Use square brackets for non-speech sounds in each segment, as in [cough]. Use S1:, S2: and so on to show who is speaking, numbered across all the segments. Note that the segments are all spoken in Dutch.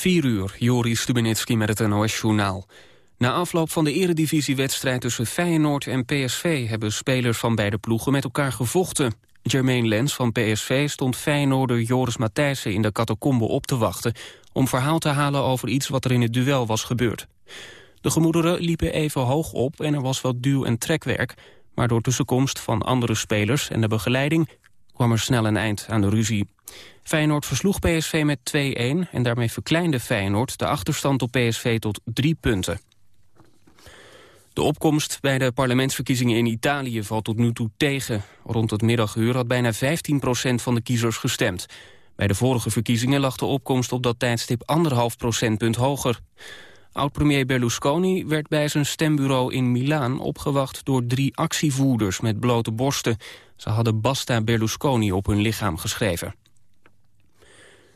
S1: 4 uur, Joris Stubenitski met het NOS-journaal. Na afloop van de eredivisiewedstrijd tussen Feyenoord en PSV... hebben spelers van beide ploegen met elkaar gevochten. Jermaine Lens van PSV stond Feyenoorder Joris Matthijssen... in de catacombe op te wachten... om verhaal te halen over iets wat er in het duel was gebeurd. De gemoederen liepen even hoog op en er was wat duw- en trekwerk... maar door tussenkomst van andere spelers en de begeleiding... kwam er snel een eind aan de ruzie. Feyenoord versloeg PSV met 2-1 en daarmee verkleinde Feyenoord de achterstand op PSV tot drie punten. De opkomst bij de parlementsverkiezingen in Italië valt tot nu toe tegen. Rond het middaguur had bijna 15% van de kiezers gestemd. Bij de vorige verkiezingen lag de opkomst op dat tijdstip anderhalf procentpunt hoger. Oud-premier Berlusconi werd bij zijn stembureau in Milaan opgewacht door drie actievoerders met blote borsten. Ze hadden Basta Berlusconi op hun lichaam geschreven.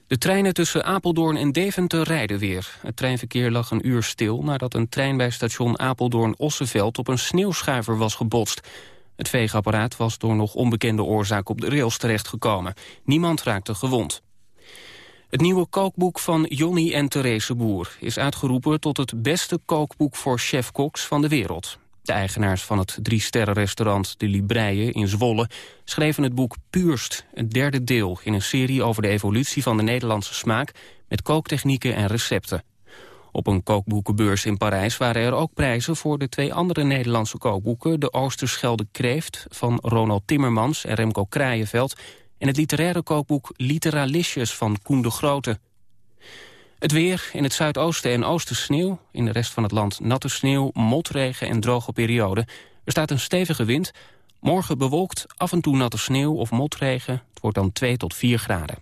S1: De treinen tussen Apeldoorn en Deventer rijden weer. Het treinverkeer lag een uur stil nadat een trein bij station Apeldoorn-Osseveld op een sneeuwschuiver was gebotst. Het veegapparaat was door nog onbekende oorzaak op de rails terechtgekomen. Niemand raakte gewond. Het nieuwe kookboek van Jonny en Therese Boer is uitgeroepen tot het beste kookboek voor chef-koks van de wereld. De eigenaars van het drie-sterren-restaurant De Libreien in Zwolle... schreven het boek Puurst, het derde deel... in een serie over de evolutie van de Nederlandse smaak... met kooktechnieken en recepten. Op een kookboekenbeurs in Parijs waren er ook prijzen... voor de twee andere Nederlandse kookboeken... De Oosterschelde Kreeft van Ronald Timmermans en Remco Kraaienveld... en het literaire kookboek Literalicious van Koen de Grote... Het weer, in het zuidoosten en oosten sneeuw. In de rest van het land natte sneeuw, motregen en droge periode. Er staat een stevige wind. Morgen bewolkt, af en toe natte sneeuw of motregen. Het wordt dan 2 tot 4 graden.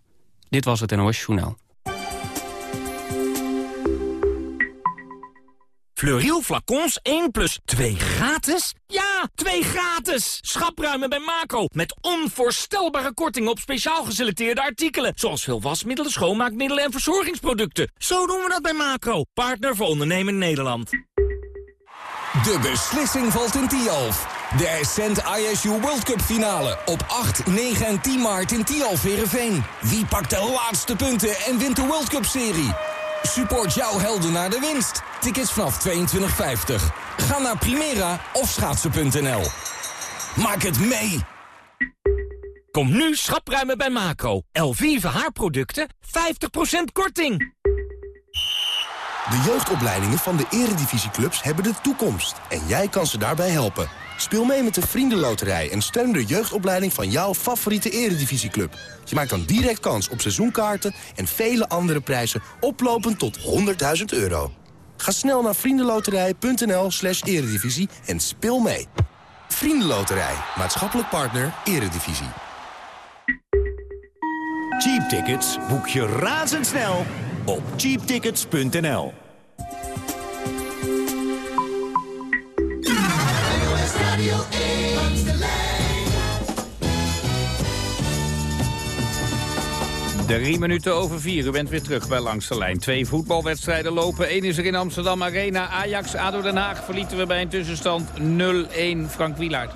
S1: Dit was het NOS Journaal.
S2: Fleuriel flacons 1 plus 2 gratis? Ja, 2 gratis! Schapruimen bij Macro. Met onvoorstelbare korting op speciaal geselecteerde artikelen. Zoals veel wasmiddelen, schoonmaakmiddelen en verzorgingsproducten. Zo doen we dat bij Macro. Partner voor ondernemen Nederland.
S3: De beslissing valt in Tialf. De Ascent ISU World Cup finale op 8, 9 en 10 maart in Tialf Verenveen. Wie pakt de laatste punten en wint de World Cup serie? Support jouw helden naar de winst. Tickets vanaf 22,50. Ga naar Primera of schaatsen.nl. Maak het mee!
S2: Kom nu schapruimen bij Macro. Elvive haarproducten, 50% korting.
S4: De jeugdopleidingen van de eredivisieclubs hebben de toekomst. En jij kan ze daarbij helpen. Speel mee met de Vriendenloterij en steun de jeugdopleiding van jouw favoriete eredivisieclub. Je maakt dan direct kans op seizoenkaarten en vele andere prijzen oplopend tot 100.000 euro. Ga snel naar vriendenloterij.nl slash eredivisie en speel mee. Vriendenloterij, maatschappelijk partner, eredivisie.
S5: Cheap tickets boek je razendsnel op cheaptickets.nl.
S6: Drie minuten over vier. U bent weer terug bij Langs de Lijn. Twee voetbalwedstrijden lopen. Eén is er in Amsterdam Arena. Ajax, ADO Den Haag verlieten we bij een tussenstand 0-1. Frank Wielaert.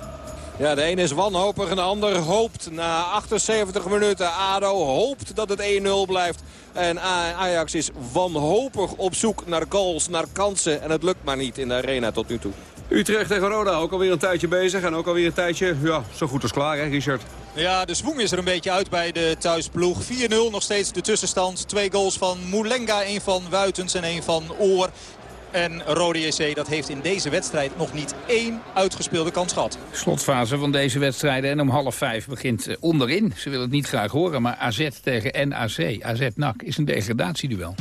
S7: Ja, de ene is wanhopig en de ander hoopt na 78 minuten. ADO hoopt dat het 1-0 blijft. En Ajax is wanhopig op zoek naar goals, naar kansen. En het lukt maar niet in de arena tot nu toe.
S8: Utrecht tegen Roda ook alweer een tijdje bezig. En ook alweer een tijdje, ja, zo goed als klaar hè Richard?
S9: Ja, de swoeng is er een beetje uit bij de thuisploeg. 4-0 nog steeds de tussenstand. Twee goals van Moulenga, één van Wuitens en één van Oor. En Rode JC dat heeft in deze wedstrijd nog niet één uitgespeelde kans gehad.
S6: Slotfase van deze wedstrijden en om half vijf begint eh, onderin. Ze willen het niet graag horen, maar AZ tegen NAC, AZ-NAC, is een degradatieduel.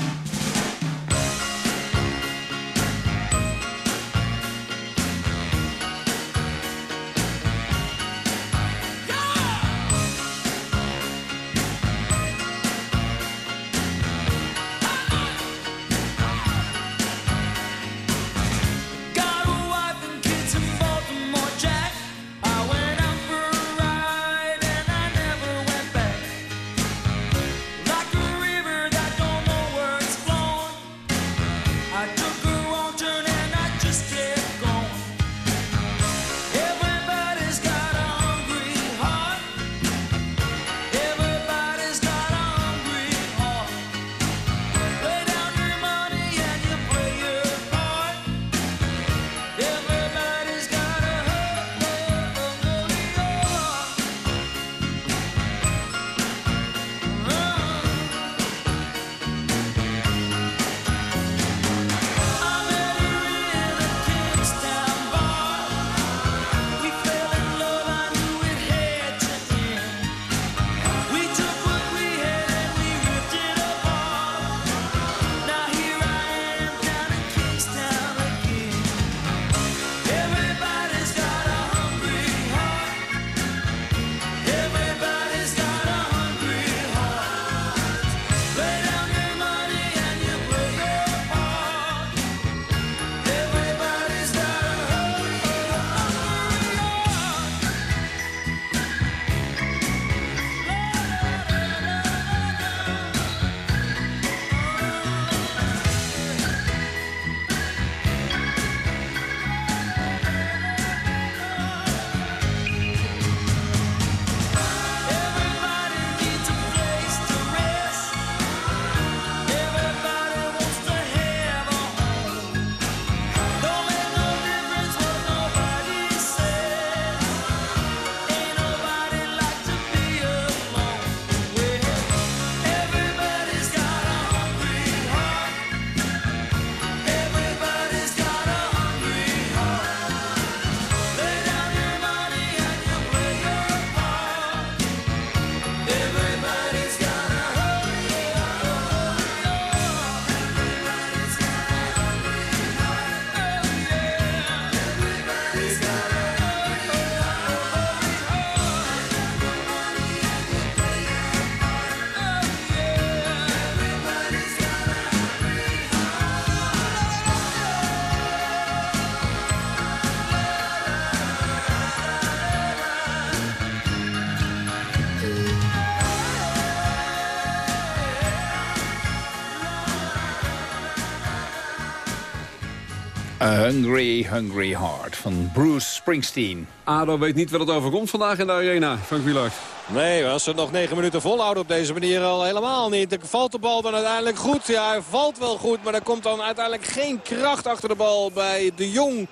S6: Hungry, Hungry Heart van Bruce Springsteen.
S8: ADO weet niet wat het overkomt vandaag in de arena, Frank Wielaert.
S7: Nee, als ze nog negen minuten volhouden op deze manier al helemaal niet. Dan valt de bal dan uiteindelijk goed. Ja, hij valt wel goed, maar er komt dan uiteindelijk geen kracht achter de bal bij de Jong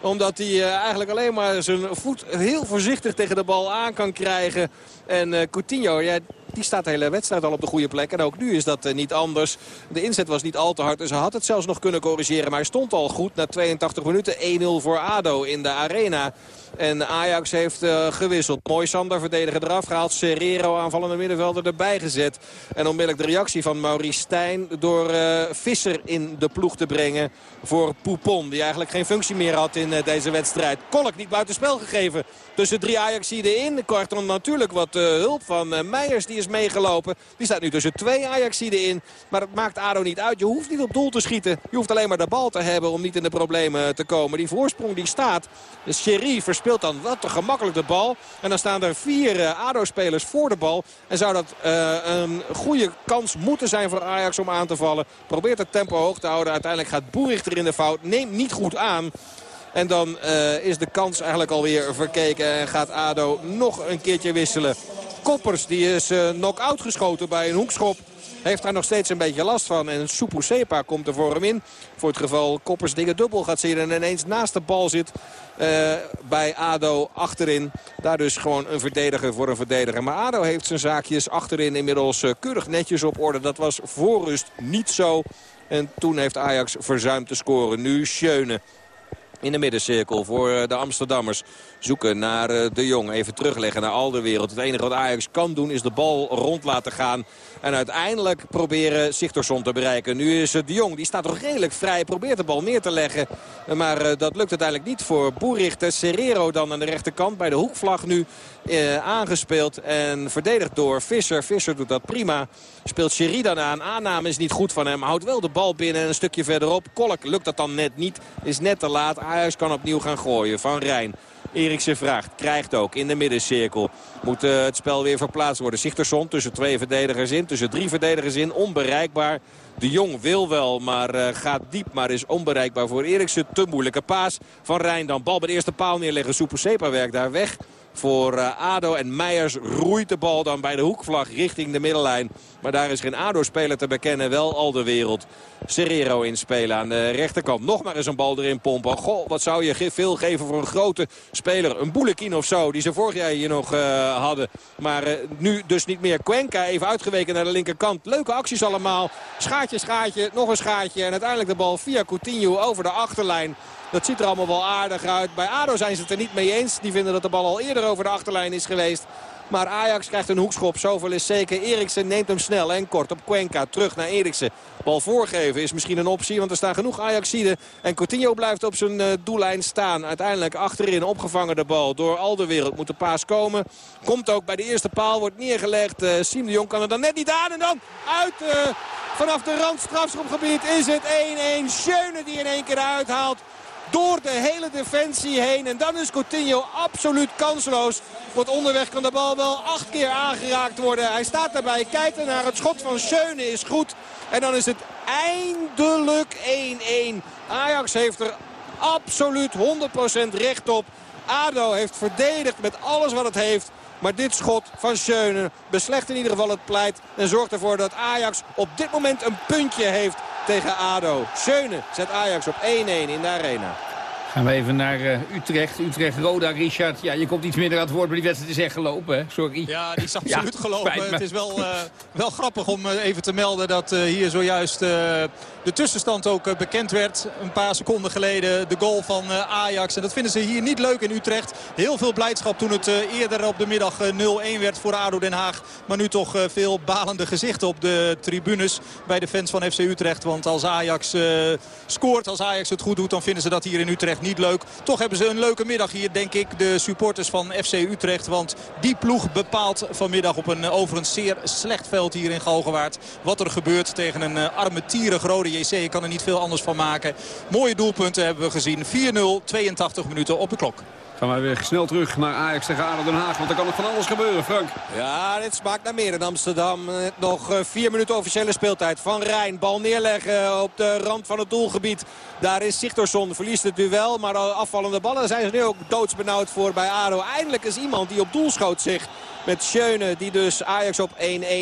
S7: omdat hij eh, eigenlijk alleen maar zijn voet heel voorzichtig tegen de bal aan kan krijgen. En uh, Coutinho, ja, die staat de hele wedstrijd al op de goede plek. En ook nu is dat eh, niet anders. De inzet was niet al te hard, dus hij had het zelfs nog kunnen corrigeren. Maar hij stond al goed na 82 minuten 1-0 voor ADO in de arena. En Ajax heeft uh, gewisseld. Mooi Sander, verdediger eraf gehaald. Serrero, aanvallende middenvelder, erbij gezet. En onmiddellijk de reactie van Maurice Stijn... door uh, Visser in de ploeg te brengen voor Poupon. Die eigenlijk geen functie meer had in uh, deze wedstrijd. Kolk niet buitenspel gegeven. Tussen drie Ajaxiden in. Kort dan natuurlijk wat hulp van Meijers. Die is meegelopen. Die staat nu tussen twee Ajaxiden in. Maar het maakt ADO niet uit. Je hoeft niet op doel te schieten. Je hoeft alleen maar de bal te hebben om niet in de problemen te komen. Die voorsprong die staat. Sherry speelt dan wat te gemakkelijk de bal. En dan staan er vier uh, ADO-spelers voor de bal. En zou dat uh, een goede kans moeten zijn voor Ajax om aan te vallen. Probeert het tempo hoog te houden. Uiteindelijk gaat Boerichter in de fout. Neemt niet goed aan. En dan uh, is de kans eigenlijk alweer verkeken. En gaat ADO nog een keertje wisselen. Koppers die is knock-out geschoten bij een hoekschop. Heeft daar nog steeds een beetje last van. En Supu Sepa komt er voor hem in. Voor het geval Koppers dingen dubbel gaat zien. En ineens naast de bal zit uh, bij ADO achterin. Daar dus gewoon een verdediger voor een verdediger. Maar ADO heeft zijn zaakjes achterin inmiddels uh, keurig netjes op orde. Dat was voor rust niet zo. En toen heeft Ajax verzuimd te scoren. Nu Schöne in de middencirkel voor de Amsterdammers. Zoeken naar de Jong. Even terugleggen naar Alderwereld. Het enige wat Ajax kan doen is de bal rond laten gaan. En uiteindelijk proberen Sigtorsson te bereiken. Nu is het de Jong. Die staat toch redelijk vrij. Probeert de bal neer te leggen. Maar dat lukt uiteindelijk niet voor Boerichter. Serrero dan aan de rechterkant. Bij de hoekvlag nu eh, aangespeeld. En verdedigd door Visser. Visser doet dat prima. Speelt Sherry dan aan. Aanname is niet goed van hem. Houdt wel de bal binnen. En een stukje verderop. Kolk lukt dat dan net niet. Is net te laat. Ajax kan opnieuw gaan gooien. Van Rijn. Eriksen vraagt. Krijgt ook in de middencirkel. Moet uh, het spel weer verplaatst worden. Sigtersson tussen twee verdedigers in. Tussen drie verdedigers in. Onbereikbaar. De Jong wil wel, maar uh, gaat diep. Maar is onbereikbaar voor Eriksen. Te moeilijke paas van Rijn. Dan bal bij de eerste paal neerleggen. Sepa werkt daar weg voor uh, ADO. En Meijers roeit de bal dan bij de hoekvlag richting de middenlijn. Maar daar is geen ADO-speler te bekennen. Wel al de wereld. Serrero inspelen aan de rechterkant. Nog maar eens een bal erin pompen. Goh, wat zou je veel geven voor een grote speler. Een Boulekin of zo, die ze vorig jaar hier nog uh, hadden. Maar uh, nu dus niet meer. Cuenca even uitgeweken naar de linkerkant. Leuke acties allemaal. Schaatje, schaatje, nog een schaatje. En uiteindelijk de bal via Coutinho over de achterlijn. Dat ziet er allemaal wel aardig uit. Bij ADO zijn ze het er niet mee eens. Die vinden dat de bal al eerder over de achterlijn is geweest. Maar Ajax krijgt een hoekschop. Zoveel is zeker. Eriksen neemt hem snel en kort op Cuenca. Terug naar Eriksen. Bal voorgeven is misschien een optie. Want er staan genoeg Ajaxiden. En Coutinho blijft op zijn uh, doellijn staan. Uiteindelijk achterin opgevangen de bal. Door al de wereld moet de paas komen. Komt ook bij de eerste paal. Wordt neergelegd. Uh, Siem de Jong kan er dan net niet aan. En dan uit... Uh, vanaf de rand strafschopgebied is het 1-1. Schöne die in één keer uithaalt door de hele defensie heen. En dan is Coutinho absoluut kansloos. Want onderweg kan de bal wel acht keer aangeraakt worden. Hij staat daarbij, kijkt naar het schot van Schöne is goed. En dan is het eindelijk 1-1. Ajax heeft er absoluut 100% recht op. ADO heeft verdedigd met alles wat het heeft. Maar dit schot van Schöne beslecht in ieder geval het pleit. En zorgt ervoor dat Ajax op dit moment een puntje heeft tegen ADO. Schöne zet Ajax op 1-1 in de arena.
S6: Gaan we even naar uh, Utrecht. Utrecht-Roda, Richard. Ja, je komt iets minder aan het woord, maar die wedstrijd is echt gelopen, hè? Sorry.
S9: Ja, die is absoluut ja, gelopen. Het is wel, uh, wel grappig om uh, even te melden dat hier zojuist de tussenstand ook bekend werd. Een paar seconden geleden de goal van Ajax. En dat vinden ze hier niet leuk in Utrecht. Heel veel blijdschap toen het eerder op de middag 0-1 werd voor ADO Den Haag. Maar nu toch veel balende gezichten op de tribunes bij de fans van FC Utrecht. Want als Ajax scoort, als Ajax het goed doet, dan vinden ze dat hier in Utrecht niet leuk. Toch hebben ze een leuke middag hier, denk ik, de supporters van FC Utrecht. Want die ploeg bepaalt vanmiddag op een eh, overigens zeer slecht veld hier in Galgenwaard. Wat er gebeurt tegen een uh, armetierig rode JC. Je kan er niet veel anders van maken. Mooie doelpunten hebben we gezien. 4-0, 82 minuten op de klok.
S8: Gaan wij weer snel terug naar Ajax tegen ADO Den Haag. Want er kan nog van alles gebeuren, Frank.
S7: Ja, dit smaakt naar meer in Amsterdam. Eh, nog eh, vier minuten officiële speeltijd. Van Rijn, bal neerleggen op de rand van het doelgebied. Daar is Sigtorsson, verliest het duel. Maar afvallende ballen zijn ze nu ook doodsbenauwd voor bij ADO. Eindelijk is iemand die op doel schoot zich. Met Schöne die dus Ajax op 1-1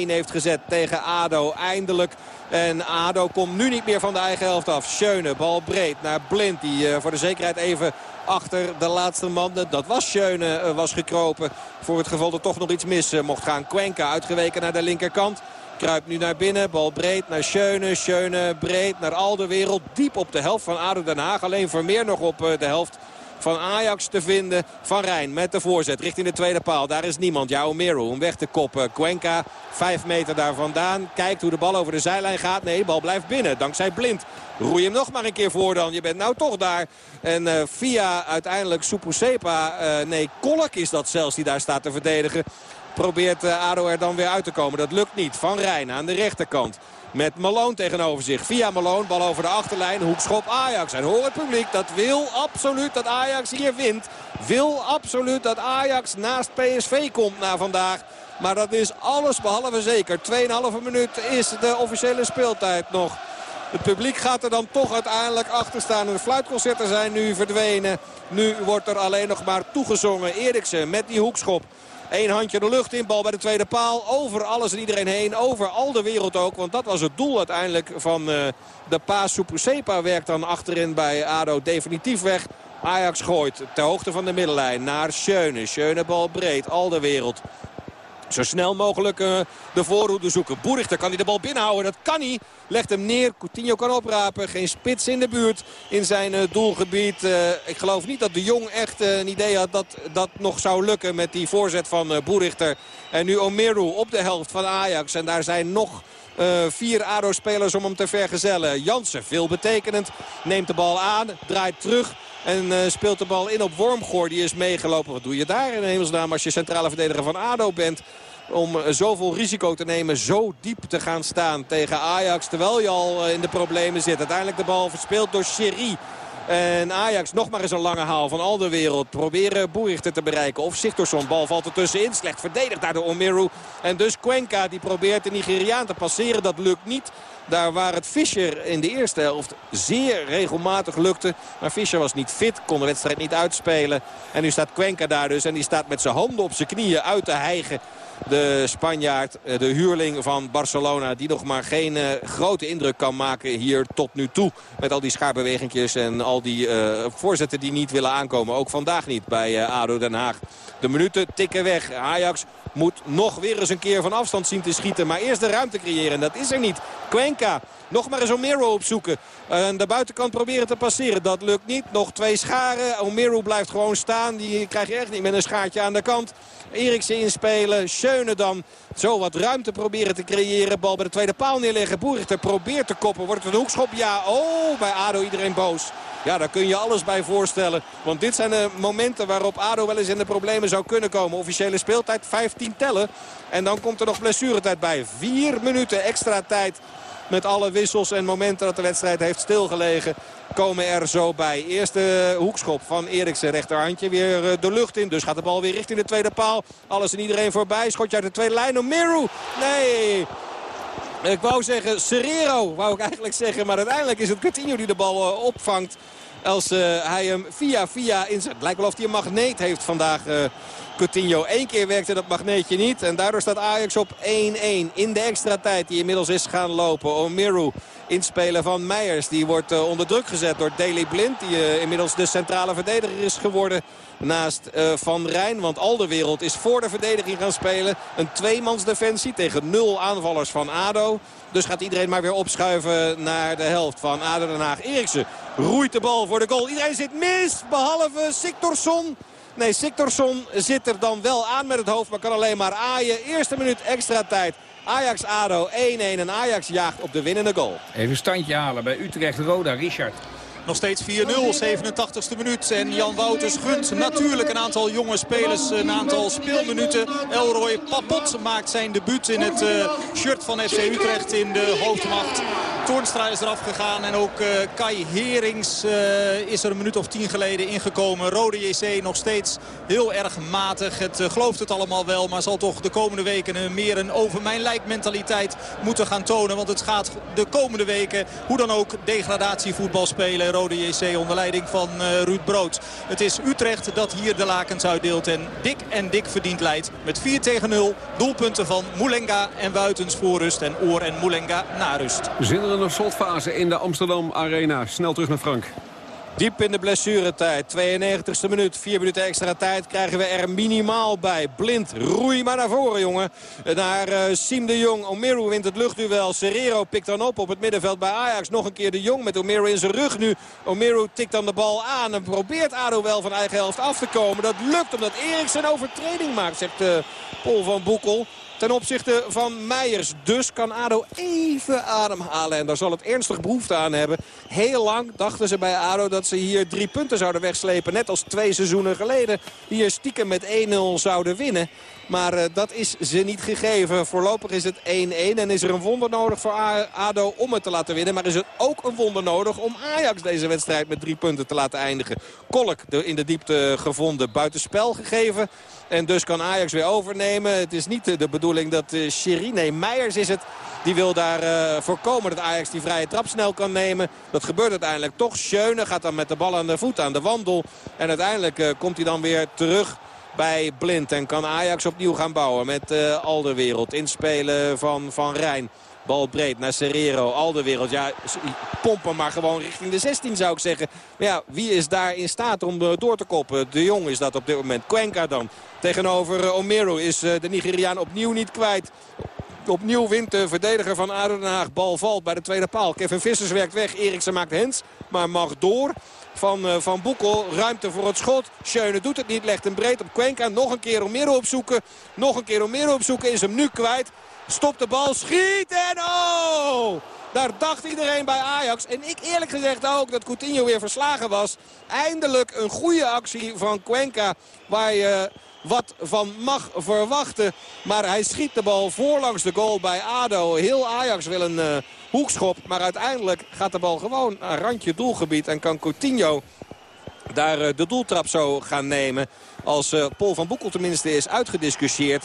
S7: heeft gezet tegen ADO. Eindelijk en ADO komt nu niet meer van de eigen helft af. Schöne, bal breed naar Blind. Die uh, voor de zekerheid even achter de laatste man. Dat was Schöne, uh, was gekropen. Voor het geval er toch nog iets mis uh, mocht gaan. Cuenca uitgeweken naar de linkerkant. Kruipt nu naar binnen. Bal breed naar Schöne. Schöne breed naar Alderwereld. Diep op de helft van ADO Den Haag. Alleen Vermeer nog op de helft van Ajax te vinden. Van Rijn met de voorzet richting de tweede paal. Daar is niemand. Ja, Omeru om weg te koppen. Cuenca, vijf meter daar vandaan. Kijkt hoe de bal over de zijlijn gaat. Nee, de bal blijft binnen. Dankzij Blind. Roei hem nog maar een keer voor dan. Je bent nou toch daar. En uh, via uiteindelijk Supusepa. Uh, nee, Kolk is dat zelfs die daar staat te verdedigen. Probeert uh, ADO er dan weer uit te komen. Dat lukt niet. Van Rijn aan de rechterkant. Met Malone tegenover zich. Via Malone, bal over de achterlijn. Hoekschop Ajax. En hoor het publiek, dat wil absoluut dat Ajax hier wint. Wil absoluut dat Ajax naast PSV komt na vandaag. Maar dat is alles behalve zeker. 2,5 minuut is de officiële speeltijd nog. Het publiek gaat er dan toch uiteindelijk achter staan. De fluitconcerten zijn nu verdwenen. Nu wordt er alleen nog maar toegezongen. Eriksen met die hoekschop. Eén handje de lucht in, bal bij de tweede paal. Over alles en iedereen heen, over al de wereld ook. Want dat was het doel uiteindelijk van uh, de paas. Supusepa werkt dan achterin bij ADO definitief weg. Ajax gooit ter hoogte van de middenlijn naar Schöne. Schöne bal breed, al de wereld zo snel mogelijk uh, de voorhoede zoeken. Boerichter kan hij de bal binnenhouden. Dat kan hij. Legt hem neer. Coutinho kan oprapen. Geen spits in de buurt in zijn uh, doelgebied. Uh, ik geloof niet dat de Jong echt een idee had dat dat nog zou lukken met die voorzet van Boerichter. En nu Omeru op de helft van Ajax. En daar zijn nog... Vier ADO-spelers om hem te vergezellen. Jansen, veel betekenend, neemt de bal aan, draait terug. En speelt de bal in op Wormgoor. Die is meegelopen. Wat doe je daar in hemelsnaam als je centrale verdediger van ADO bent? Om zoveel risico te nemen, zo diep te gaan staan tegen Ajax. Terwijl je al in de problemen zit. Uiteindelijk de bal verspeeld door Sherry. En Ajax nog maar eens een lange haal van al de wereld. Proberen Boerichter te bereiken. Of Sigtorsson. Bal valt er tussenin. Slecht verdedigd daar door Omeru. En dus Cuenca die probeert de Nigeriaan te passeren. Dat lukt niet. Daar waar het Fischer in de eerste helft zeer regelmatig lukte. Maar Fischer was niet fit, kon de wedstrijd niet uitspelen. En nu staat Cuenca daar dus. En die staat met zijn handen op zijn knieën uit te hijgen. De Spanjaard, eh, de huurling van Barcelona. Die nog maar geen uh, grote indruk kan maken hier tot nu toe. Met al die schaarbewegingjes en al die uh, voorzetten die niet willen aankomen. Ook vandaag niet bij ADO Den Haag. De minuten tikken weg. Ajax moet nog weer eens een keer van afstand zien te schieten. Maar eerst de ruimte creëren. Dat is er niet. Cuenca nog maar eens Omero opzoeken. En de buitenkant proberen te passeren. Dat lukt niet. Nog twee scharen. Omero blijft gewoon staan. Die krijg je echt niet met een schaartje aan de kant. Eriksen inspelen. Schöne dan zo wat ruimte proberen te creëren. Bal bij de tweede paal neerleggen. Boerichter probeert te koppen. Wordt het een hoekschop? Ja, oh, bij ADO iedereen boos. Ja, daar kun je alles bij voorstellen. Want dit zijn de momenten waarop ADO wel eens in de problemen zou kunnen komen. Officiële speeltijd 15 tellen. En dan komt er nog blessuretijd bij. Vier minuten extra tijd met alle wissels en momenten dat de wedstrijd heeft stilgelegen komen er zo bij. Eerste hoekschop van Eriksen. Rechterhandje weer eh, de lucht in. Dus gaat de bal weer richting de tweede paal. Alles en iedereen voorbij. Schotje uit de tweede lijn. Omeru. Nee. Ik wou zeggen Serrero, wou ik eigenlijk zeggen. Maar uiteindelijk is het Coutinho die de bal uh, opvangt. Als uh, hij hem via via inzet. Lijkt wel of hij een magneet heeft vandaag... Coutinho. Eén keer werkte dat magneetje niet. En daardoor staat Ajax op 1-1 in de extra tijd die inmiddels is gaan lopen. Omeru inspelen van Meijers. Die wordt uh, onder druk gezet door Daley Blind. Die uh, inmiddels de centrale verdediger is geworden naast uh, Van Rijn. Want al de wereld is voor de verdediging gaan spelen. Een tweemansdefensie tegen nul aanvallers van ADO. Dus gaat iedereen maar weer opschuiven naar de helft van ADO Den Haag. Eriksen roeit de bal voor de goal. Iedereen zit mis, behalve Siktorsson. Nee, Siktorsson zit er dan wel aan met het hoofd, maar kan alleen maar aaien. Eerste minuut extra tijd. Ajax-ADO 1-1 en Ajax jaagt op de winnende goal.
S6: Even standje halen bij Utrecht-Roda, Richard.
S9: Nog steeds 4-0, 87e minuut. En Jan Wouters gunt natuurlijk een aantal jonge spelers een aantal speelminuten. Elroy Papot maakt zijn debuut in het uh, shirt van FC Utrecht in de hoofdmacht. Toornstra is eraf gegaan en ook uh, Kai Herings uh, is er een minuut of tien geleden ingekomen. Rode JC nog steeds heel erg matig. Het uh, gelooft het allemaal wel, maar zal toch de komende weken meer een over mijn lijk mentaliteit moeten gaan tonen. Want het gaat de komende weken hoe dan ook degradatievoetbal spelen. Rode JC onder leiding van Ruud Brood. Het is Utrecht dat hier de lakens uitdeelt en dik en dik verdient leidt. Met 4 tegen 0 doelpunten van Moulenga en Wuitens voor rust en Oor en Moulenga na rust.
S8: Zinderende slotfase in de Amsterdam Arena. Snel terug naar Frank.
S7: Diep in de blessuretijd. 92e minuut. Vier minuten extra tijd krijgen we er minimaal bij. Blind, roei maar naar voren jongen. Naar uh, Siem de Jong. Omeru wint het luchtduel. Serrero pikt dan op op het middenveld bij Ajax. Nog een keer de Jong met Omeru in zijn rug nu. Omeru tikt dan de bal aan. En probeert ADO wel van eigen helft af te komen. Dat lukt omdat Erik een overtreding maakt, zegt uh, Paul van Boekel ten opzichte van Meijers. Dus kan ADO even ademhalen. En daar zal het ernstig behoefte aan hebben. Heel lang dachten ze bij ADO dat ze hier drie punten zouden wegslepen. Net als twee seizoenen geleden. Hier stiekem met 1-0 zouden winnen. Maar uh, dat is ze niet gegeven. Voorlopig is het 1-1 en is er een wonder nodig voor ADO om het te laten winnen. Maar is het ook een wonder nodig om Ajax deze wedstrijd met drie punten te laten eindigen. Kolk in de diepte gevonden, buitenspel gegeven. En dus kan Ajax weer overnemen. Het is niet de bedoeling dat uh, Sherry, nee Meijers is het... Die wil daar uh, voorkomen dat Ajax die vrije trap snel kan nemen. Dat gebeurt uiteindelijk toch. Schöne gaat dan met de bal aan de voet aan de wandel. En uiteindelijk komt hij dan weer terug bij Blind. En kan Ajax opnieuw gaan bouwen met Alderwereld. Inspelen van Van Rijn. Bal breed naar Serrero. Alderwereld. Ja, pompen maar gewoon richting de 16 zou ik zeggen. Maar ja, wie is daar in staat om door te koppen? De Jong is dat op dit moment. Cuenca dan. Tegenover Omeru is de Nigeriaan opnieuw niet kwijt. Opnieuw wint de verdediger van ADO Den Haag. Bal valt bij de tweede paal. Kevin Vissers werkt weg. Eriksen maakt hens. Maar mag door van Van Boekel. Ruimte voor het schot. Schöne doet het niet. Legt hem breed op Cuenca. Nog een keer Romero opzoeken. Nog een keer Romero opzoeken. Is hem nu kwijt. Stopt de bal. Schiet en oh! Daar dacht iedereen bij Ajax. En ik eerlijk gezegd ook dat Coutinho weer verslagen was. Eindelijk een goede actie van Cuenca. Waar je wat van mag verwachten. Maar hij schiet de bal voorlangs de goal bij ADO. Heel Ajax wil een uh, hoekschop. Maar uiteindelijk gaat de bal gewoon naar randje doelgebied. En kan Coutinho daar uh, de doeltrap zo gaan nemen. Als uh, Paul van Boekel tenminste is uitgediscussieerd.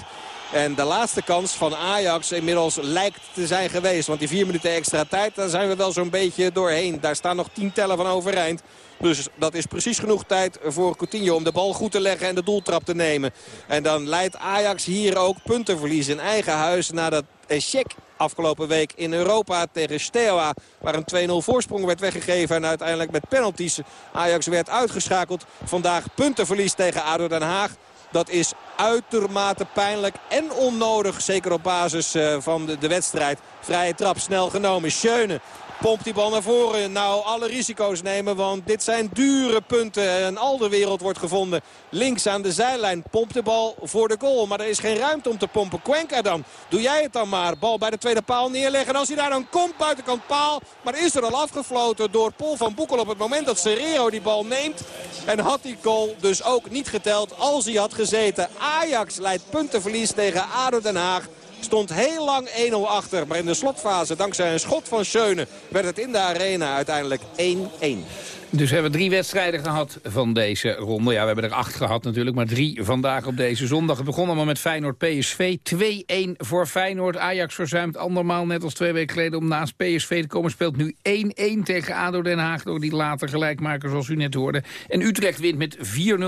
S7: En de laatste kans van Ajax inmiddels lijkt te zijn geweest. Want die vier minuten extra tijd, daar zijn we wel zo'n beetje doorheen. Daar staan nog tien tellen van overeind. Dus dat is precies genoeg tijd voor Coutinho om de bal goed te leggen en de doeltrap te nemen. En dan leidt Ajax hier ook puntenverlies in eigen huis nadat Echek afgelopen week in Europa tegen Steaua. Waar een 2-0 voorsprong werd weggegeven en uiteindelijk met penalties Ajax werd uitgeschakeld. Vandaag puntenverlies tegen ADO Den Haag. Dat is uitermate pijnlijk en onnodig. Zeker op basis uh, van de, wedstrijd. Vrije trap snel genomen. Schöne pompt die bal naar voren. Nou, alle risico's nemen, want dit zijn dure punten. En al de wereld wordt gevonden. Links aan de zijlijn pompt de bal voor de goal. Maar er is geen ruimte om te pompen. Cuenca dan. Doe jij het dan maar. Bal bij de tweede paal neerleggen. En als hij daar dan komt, buitenkant paal. Maar is er al afgefloten door Paul van Boekel op het moment dat Serrero die bal neemt. En had die goal dus ook niet geteld als hij had gezeten. Ajax leidt puntenverlies tegen ADO Den Haag. Stond heel lang 1-0 achter. Maar in de slotfase, dankzij een schot van Schöne, werd het in de arena uiteindelijk 1-1.
S6: Dus we hebben drie wedstrijden gehad van deze ronde. Ja, we hebben er acht gehad natuurlijk, maar drie vandaag op deze zondag. Het begon allemaal met Feyenoord-PSV. 2-1 voor Feyenoord. Ajax verzuimt andermaal, net als twee weken geleden... om naast PSV te komen. Speelt nu 1-1 tegen ADO Den Haag... door die later gelijkmaker, zoals u net hoorde. En Utrecht wint met 4-0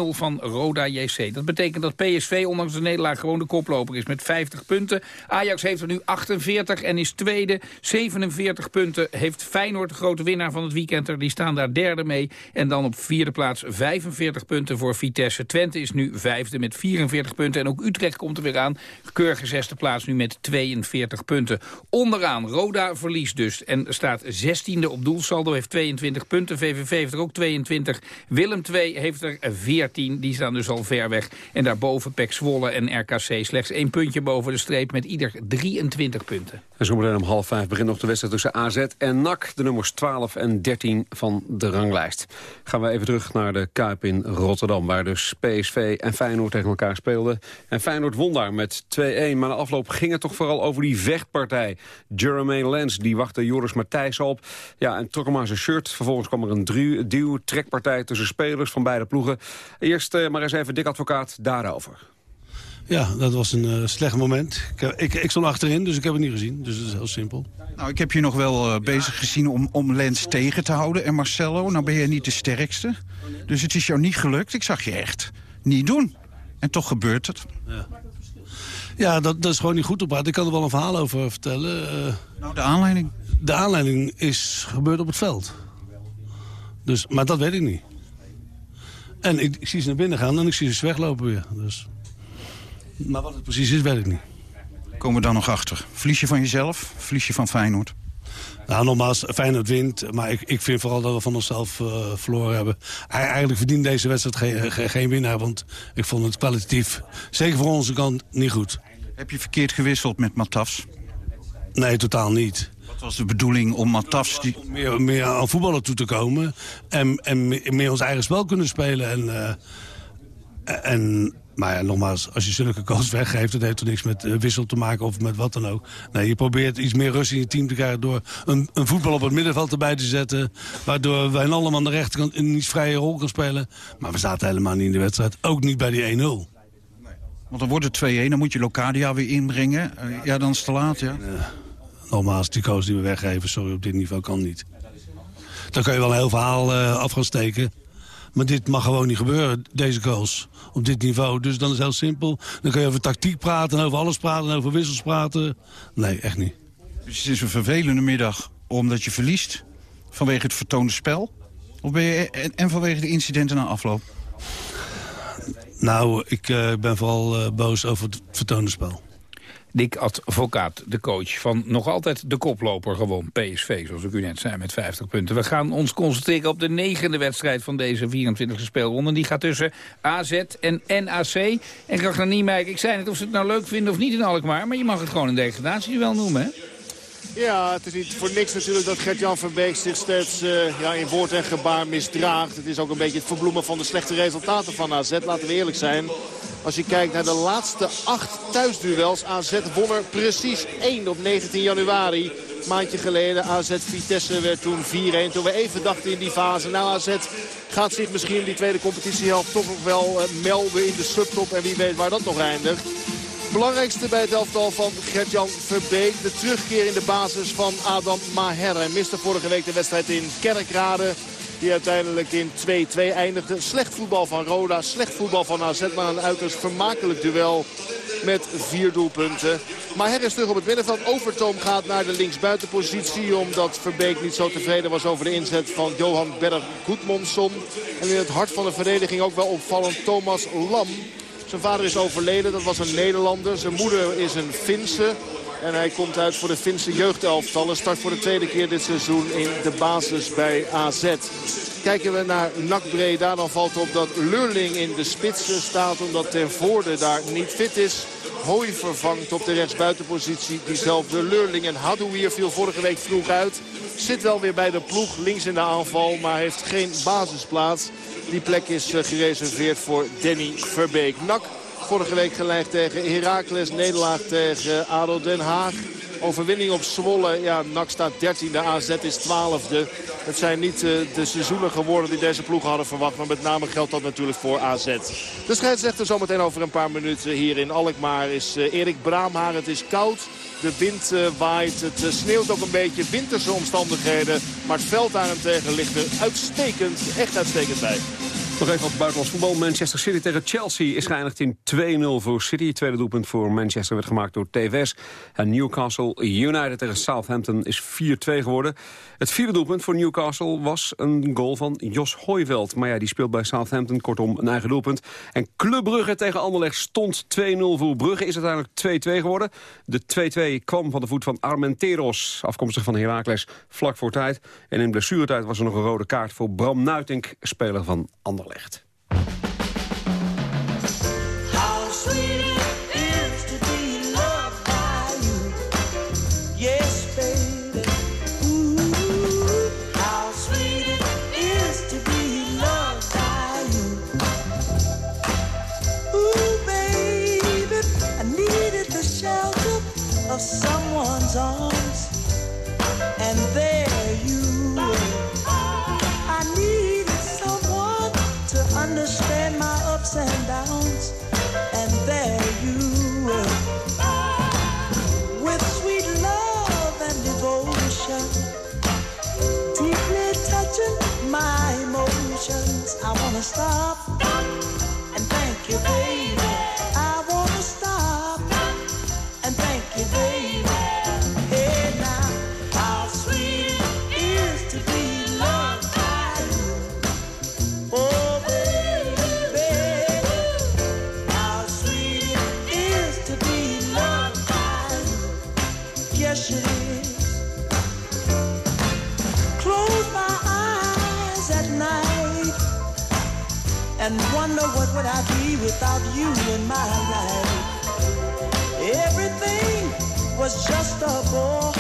S6: van Roda JC. Dat betekent dat PSV, ondanks de nederlaag... gewoon de koploper is met 50 punten. Ajax heeft er nu 48 en is tweede. 47 punten heeft Feyenoord, de grote winnaar van het weekend. Er. Die staan daar derde en dan op vierde plaats 45 punten voor Vitesse. Twente is nu vijfde met 44 punten. En ook Utrecht komt er weer aan. Keurige zesde plaats nu met 42 punten. Onderaan Roda verliest dus en staat 16e op doelsaldo. Heeft 22 punten. VVV heeft er ook 22. Willem 2 heeft er 14. Die staan dus al ver weg. En daarboven Pek Zwolle en RKC slechts één puntje boven de streep... met ieder 23 punten.
S8: En zometeen om half vijf begint nog de wedstrijd tussen AZ en NAC. De nummers 12 en 13 van de ranglijst. Gaan we even terug naar de Kuip in Rotterdam... waar dus PSV en Feyenoord tegen elkaar speelden. En Feyenoord won daar met 2-1. Maar na afloop ging het toch vooral over die vechtpartij. Jeremy Lens die wachtte Joris Matthijs op. Ja, en trok hem aan zijn shirt. Vervolgens kwam er een duw, trekpartij tussen spelers van beide ploegen. Eerst uh, maar eens even dik advocaat daarover.
S10: Ja, dat was een uh, slecht moment. Ik, ik, ik, stond achterin, dus ik heb het niet gezien. Dus dat is heel simpel.
S11: Nou, ik heb je nog wel uh, bezig gezien om, om Lens tegen te houden. En Marcelo, nou ben jij niet de sterkste. Dus het is jou niet gelukt. Ik zag je echt niet doen. En toch gebeurt het.
S10: Ja, ja dat, dat is gewoon niet goed op Ik kan er wel een verhaal over vertellen. Uh,
S11: nou, de aanleiding?
S10: De aanleiding is gebeurd op het veld. Dus, maar dat weet ik niet. En ik, ik zie ze naar binnen gaan en ik zie ze weglopen weer. Dus... Maar wat het precies is, weet ik niet.
S11: Komen we dan nog achter? Verlies je van jezelf? Verlies je van Feyenoord?
S10: Nou, nogmaals, Feyenoord wint. Maar ik, ik vind vooral dat we van onszelf uh, verloren hebben. Eigenlijk verdient deze wedstrijd geen, geen, geen, winnaar. Want ik vond het kwalitatief, zeker voor onze kant, niet goed.
S11: Heb je verkeerd gewisseld met Matafs?
S10: Nee, totaal niet.
S11: Wat was de bedoeling om Matafs... Die...
S10: Meer, meer aan voetballen toe te komen. En, en meer ons eigen spel kunnen spelen. En, uh, en maar ja, nogmaals, als je zulke kans [laughs] weggeeft... dat heeft er niks met uh, wissel te maken of met wat dan ook. Nee, je probeert iets meer rust in je team te krijgen... door een, een voetbal op het middenveld erbij te zetten... waardoor wij allemaal aan de rechterkant een iets vrije rol kan spelen. Maar we zaten helemaal niet in de wedstrijd. Ook niet bij die 1-0. Want
S11: dan wordt het 2-1, dan moet je Locadia weer inbrengen. Uh, ja, dan is het te laat, ja. Uh,
S10: nogmaals, die koos die we weggeven, sorry, op dit niveau kan niet. Dan kun je wel een heel verhaal af gaan steken. Maar dit mag gewoon niet gebeuren, deze goals, op dit niveau. Dus dan is het heel simpel. Dan kun je over tactiek praten, over alles praten, over wissels praten. Nee, echt niet.
S11: Dus het is een vervelende middag omdat je verliest vanwege het vertoonde spel? Of ben je, en, vanwege de incidenten na afloop?
S10: Nou, ik uh, ben vooral uh, boos over het vertoonde spel.
S6: Dick Advocaat, de coach van nog altijd de koploper gewoon PSV, zoals ik u net zei, met 50 punten. We gaan ons concentreren op de negende wedstrijd van deze 24e speelronde. Die gaat tussen AZ en NAC. En Ragnar Niemeyer, ik zei net of ze het nou leuk vinden of niet in Alkmaar, maar je mag het gewoon een degradatie wel noemen, hè?
S12: Ja, het is niet voor niks natuurlijk dat Gert-Jan Verbeek zich steeds uh, ja, in woord en gebaar misdraagt. Het is ook een beetje het verbloemen van de slechte resultaten van AZ, laten we eerlijk zijn. Als je kijkt naar de laatste acht thuisduels. AZ won er precies één op 19 januari. Maandje geleden AZ Vitesse werd toen 4-1. Toen we even dachten in die fase. Nou AZ gaat zich misschien die tweede competitiehelft toch nog wel uh, melden in de subtop. En wie weet waar dat nog eindigt. Belangrijkste bij het elftal van Gert-Jan Verbeek. De terugkeer in de basis van Adam Maher. Hij miste vorige week de wedstrijd in Kerkrade. Die uiteindelijk in 2-2 eindigde. Slecht voetbal van Roda, slecht voetbal van AZ. Maar een uiterst vermakelijk duel met vier doelpunten. Maar Her is terug op het middenveld. Overtoom gaat naar de linksbuitenpositie. Omdat Verbeek niet zo tevreden was over de inzet van Johan Berg Goedmondson. En in het hart van de verdediging ook wel opvallend Thomas Lam. Zijn vader is overleden, dat was een Nederlander. Zijn moeder is een Finse. En hij komt uit voor de Finse jeugdelftallen. Start voor de tweede keer dit seizoen in de basis bij AZ. Kijken we naar NAC Breda, dan valt op dat Lurling in de spits staat. Omdat Ten Voorde daar niet fit is. Hooi vervangt op de rechtsbuitenpositie diezelfde Lurling. En Hadouier viel vorige week vroeg uit. Zit wel weer bij de ploeg links in de aanval, maar heeft geen basisplaats. Die plek is eh, gereserveerd voor Danny Verbeek. NAC vorige week gelijk tegen Heracles. Nederlaag tegen ADO Den Haag. Overwinning op Zwolle. Ja, NAC staat 13e, AZ is 12e. Het zijn niet uh, de seizoenen geworden die deze ploeg hadden verwacht. Maar met name geldt dat natuurlijk voor AZ. De scheidsrechter zometeen over een paar minuten hier in Alkmaar is uh, Erik Braamhaar. Het is koud. De wind uh, waait. Het sneeuwt ook een beetje. Winterse omstandigheden. Maar het veld daarentegen ligt er uitstekend, echt uitstekend bij.
S8: Nog even op buitenlands voetbal. Manchester City tegen Chelsea is geëindigd in 2-0 voor City. Tweede doelpunt voor Manchester werd gemaakt door TVS. En Newcastle United tegen Southampton is 4-2 geworden. Het vierde doelpunt voor Newcastle was een goal van Jos Hooiveld. Maar ja, die speelt bij Southampton, kortom een eigen doelpunt. En Club Brugge tegen Anderlecht stond 2-0 voor Brugge. Is uiteindelijk 2-2 geworden. De 2-2 kwam van de voet van Armenteros, afkomstig van Heracles, vlak voor tijd. En in blessuretijd was er nog een rode kaart voor Bram Nuitink, speler van Anderlecht.
S13: Wonder what would I be without you in my life. Everything was just a bore.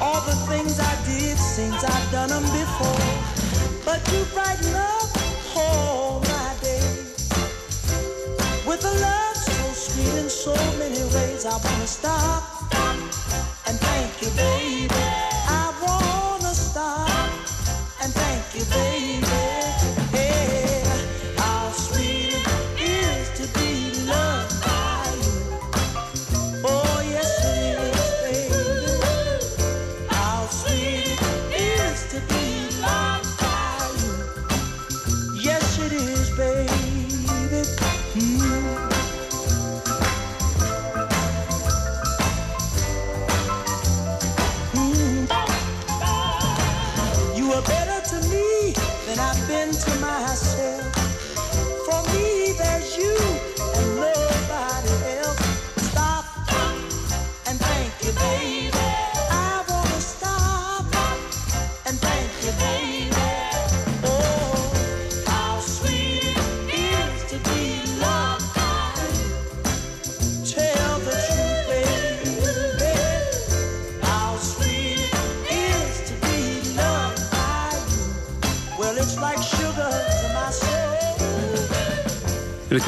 S13: All the things I did seems I've done them before. But you brighten up all my days with a love so sweet in so many ways. I wanna stop and thank you, baby.